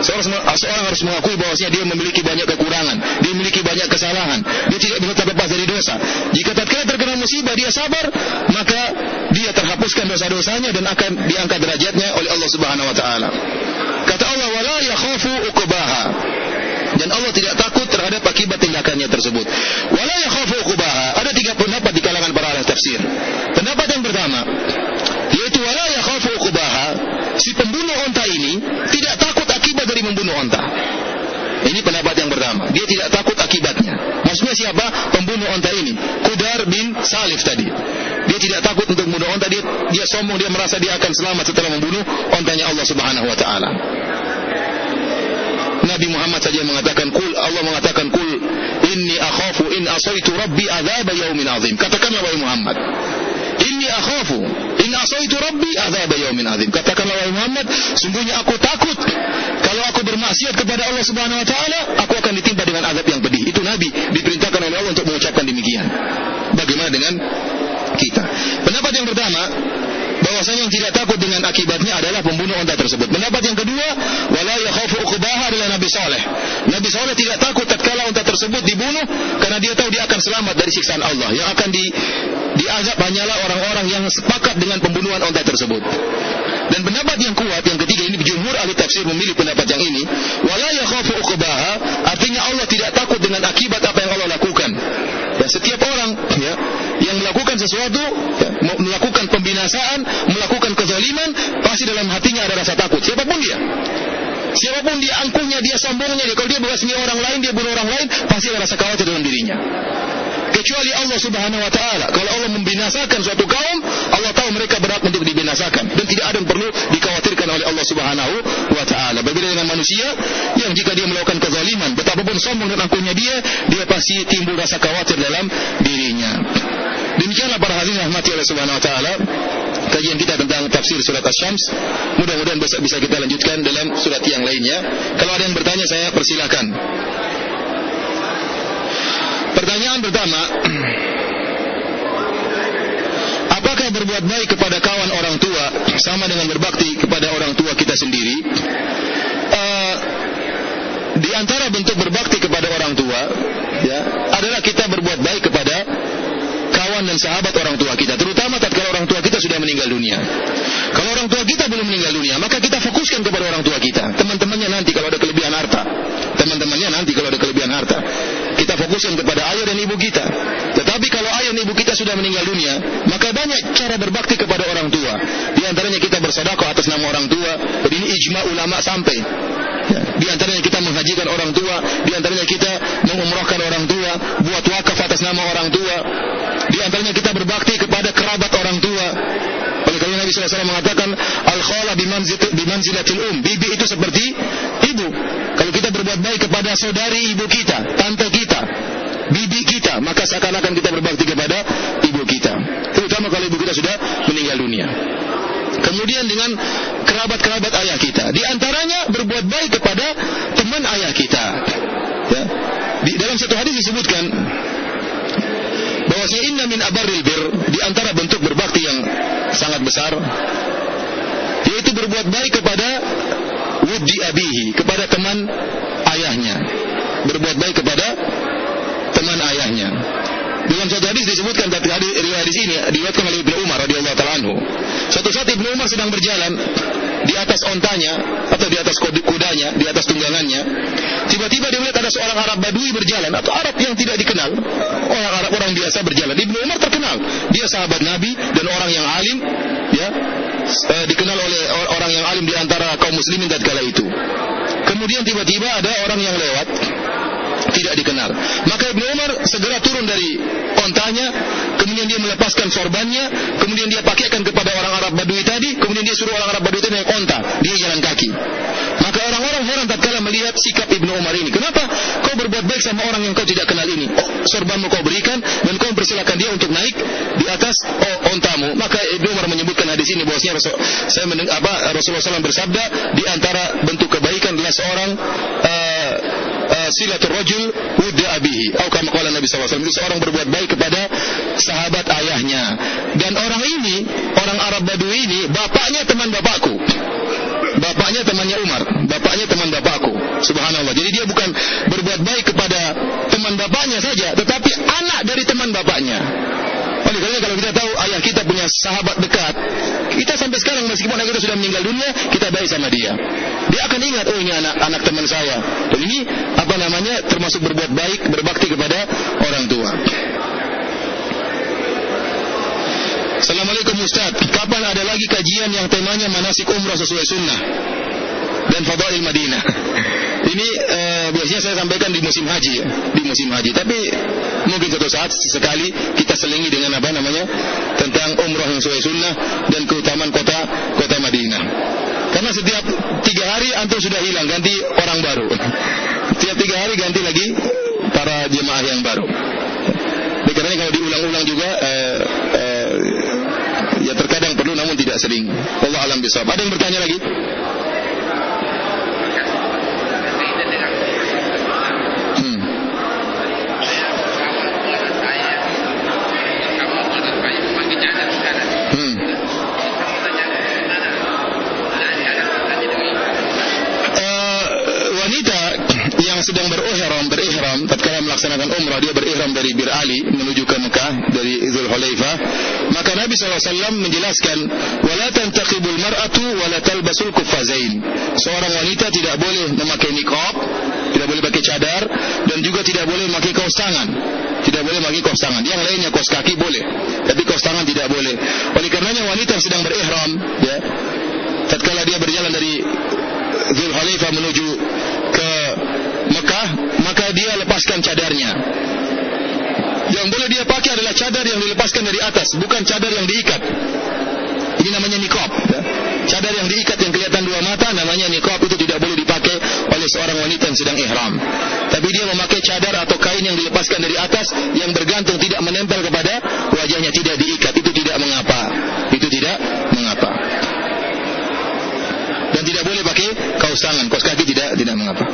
Speaker 1: Seorang, seorang harus mengakui bahwasanya dia memiliki banyak kekurangan, dia memiliki banyak kesalahan, dia tidak bisa terlepas dari dosa. Jika tatkala terkena musibah dia sabar, maka dia terhapuskan dosa-dosanya dan akan diangkat derajatnya oleh Allah Subhanahu wa taala. Kata Allah wala yakhafu uqbaha. Dan Allah tidak takut terhadap akibat tindakannya tersebut. Wala yakhafu uqbaha. Tiga pendapat di kalangan para ahli tafsir. Pendapat yang pertama, yaitu wala yakhafu uqbaha, si pembunuh onta ini tidak takut akibat dari membunuh onta. Ini pendapat yang pertama. Dia tidak takut akibatnya. Maksudnya siapa? Pembunuh onta ini. Kudar bin Salif tadi. Dia tidak takut untuk membunuh onta. Dia, dia sombong. Dia merasa dia akan selamat setelah membunuh ontanya Allah Subhanahu Wa Taala. Nabi Muhammad saja mengatakan kul Allah mengatakan kul inni akhafu in asaitu rabbi azab yaumin azim. Katakanlah wahai Muhammad inni akhafu in asaitu rabbi azab yaumin azim. Katakanlah wahai Muhammad sungguhnya aku takut kalau aku bermaksiat kepada Allah Subhanahu wa taala aku akan ditimpa dengan azab yang pedih. Itu Nabi diperintahkan oleh Allah untuk mengucapkan demikian. Bagaimana dengan kita? Pendapat yang pertama bahwasanya yang tidak takut dengan akibatnya adalah pembunuh unta tersebut. Pendapat yang kedua, wala yakhafu uqbaha adalah Nabi Saleh. Nabi Saleh tidak takut tatkala unta tersebut dibunuh karena dia tahu dia akan selamat dari siksaan Allah. Yang akan di diazab hanyalah orang-orang yang sepakat dengan pembunuhan unta tersebut. Dan pendapat yang kuat yang ketiga ini jumhur ahli tafsir memilih pendapat yang ini, wala yakhafu uqbaha artinya Allah tidak takut dengan akibat apa yang Allah lakukan setiap orang ya yang melakukan sesuatu ya, melakukan pembinasaan melakukan kezaliman pasti dalam hatinya ada rasa takut. Siapa pun dia. Siapa pun dia angkuhnya dia sombongnya dia. Kalau dia berbuat orang lain dia bunuh orang lain pasti ada rasa khawatir dalam dirinya. Kecuali Allah Subhanahu wa taala. Kalau Allah membinasakan suatu kaum, Allah tahu mereka berat untuk dibinasakan dan tidak ada yang perlu dikhawatirkan oleh Allah Subhanahu wa taala. Berbeda dengan manusia yang jika dia melakukan kezaliman, betapapun sombong dan angkuhnya dia, dia pasti timbul rasa khawatir dalam dirinya. Demikianlah para hadirin rahmati Allah Subhanahu wa taala kajian kita tentang tafsir surat Asy-Syams. Mudah-mudahan bisa, bisa kita lanjutkan dalam surat yang lainnya. Kalau ada yang bertanya saya persilakan. Pertanyaan pertama, apakah berbuat baik kepada kawan orang tua sama dengan berbakti kepada orang tua kita sendiri? Uh, di antara bentuk berbakti kepada orang tua, ya, adalah kita berbuat baik kepada kawan dan sahabat orang tua kita, terutama tatkala orang tua kita sudah meninggal dunia. Kalau orang tua kita belum meninggal dunia, maka kita fokuskan kepada orang tua kita. Teman-temannya nanti kalau ada kelebihan harta, teman-temannya nanti kalau ada kelebihan harta, fokuskan kepada ayah dan ibu kita. Tetapi kalau ayah dan ibu kita sudah meninggal dunia, maka banyak cara berbakti kepada orang tua. Di antaranya kita bersedekah atas nama orang tua. Dan ini ijma ulama sampai. Ya, di antaranya kita menghajikan orang tua, di antaranya kita mengumrahkan orang tua, buat wakaf atas nama orang tua, di antaranya kita berbakti kepada kerabat orang tua. Nabi SAW mengatakan, Al-khala bimanzilatil um. Bibi itu seperti ibu. Kalau kita berbuat baik kepada saudari ibu kita, tante kita, bibi kita, maka seakan-akan kita berbakti kepada ibu kita. Terutama kalau ibu kita sudah meninggal dunia. Kemudian dengan kerabat-kerabat ayah kita. Di antaranya berbuat baik kepada teman ayah kita. Ya. Di dalam satu hadis disebutkan bahwasanya inna min abarril bir di antara bentuk berbakti yang sangat besar yaitu berbuat baik kepada wuddi abihi kepada teman ayahnya. Berbuat baik kepada teman ayahnya dalam satu hadis disebutkan dari hadis riwayat di sini diriwayatkan oleh Ibnu Umar radhiyallahu taala anhu. Suatu saat Ibnu Umar sedang berjalan di atas ontanya atau di atas kudanya, di atas tunggangannya. Tiba-tiba dia melihat ada seorang Arab Badui berjalan atau Arab yang tidak dikenal. Orang Arab orang biasa berjalan. Ibnu Umar terkenal. Dia sahabat Nabi dan orang yang alim, ya. Eh, dikenal oleh orang yang alim di antara kaum muslimin tatkala itu. Kemudian tiba-tiba ada orang yang lewat tidak dikenal. Maka Ibnu Umar segera turun dari ontanya, kemudian dia melepaskan sorbannya, kemudian dia pakaikan kepada orang Arab Badui tadi, kemudian dia suruh orang Arab Badui tadi naik onta, dia jalan kaki. Heran tatkala melihat sikap Ibnu Umar ini. Kenapa kau berbuat baik sama orang yang kau tidak kenal ini? Oh, sorbanmu kau berikan dan kau persilakan dia untuk naik di atas oh, ontamu. Maka Ibnu Umar menyebutkan hadis ini bahwasanya Rasul, saya mendengar apa Rasulullah SAW bersabda di antara bentuk kebaikan adalah seorang uh, uh, silatul rajul wudda abihi atau kama qala Nabi SAW itu seorang berbuat baik kepada sahabat ayahnya dan orang ini orang Arab Badui ini bapaknya teman bapakku bapaknya temannya Umar bapaknya teman bapakku subhanallah jadi dia bukan berbuat baik kepada teman bapaknya saja tetapi anak dari teman bapaknya oleh karena kalau kita tahu ayah kita punya sahabat dekat, kita sampai sekarang meskipun ayah kita sudah meninggal dunia, kita baik sama dia. Dia akan ingat, oh ini anak anak teman saya. Dan ini apa namanya termasuk berbuat baik, berbakti kepada orang tua. Assalamualaikum Ustaz, kapan ada lagi kajian yang temanya manasik umrah sesuai sunnah dan fadail Madinah? *laughs* Ini uh, biasanya saya sampaikan di musim haji ya, di musim haji. Tapi mungkin suatu saat sekali kita selingi dengan apa namanya tentang umrah yang sesuai sunnah dan keutamaan kota kota Madinah. Karena setiap tiga hari antum sudah hilang, ganti orang baru. *laughs* Setiap tiga hari ganti lagi para jemaah yang baru. Karena kalau diulang-ulang juga eh, eh, ya terkadang perlu namun tidak sering. Allah alam bisa. Ada yang bertanya lagi? sedang berihram, berihram tatkala melaksanakan umrah, dia berihram dari Bir Ali menuju Nabi SAW menjelaskan, "Wala tantaqibul mar'atu wala talbasul kuffazain." Seorang wanita tidak boleh memakai niqab, tidak boleh pakai cadar dan juga tidak boleh memakai kaos tangan. tidak boleh pakai kaos tangan. Yang lainnya kaos kaki boleh, tapi kaos tangan tidak boleh. Oleh karenanya wanita yang sedang berihram, ya, tatkala dia berjalan dari Zulhulaifah menuju ke Mekah, maka dia lepaskan cadarnya. Yang boleh dia pakai adalah cadar yang dilepaskan dari atas, bukan cadar yang diikat. Ini namanya nikab. Ya. Cadar yang diikat yang kelihatan dua mata namanya nikab itu tidak boleh dipakai oleh seorang wanita yang sedang ihram. Tapi dia memakai cadar atau kain yang dilepaskan dari atas yang bergantung tidak menempel kepada wajahnya tidak diikat itu tidak mengapa. Itu tidak mengapa. Dan tidak boleh pakai kaos tangan, kaos kaki tidak tidak mengapa.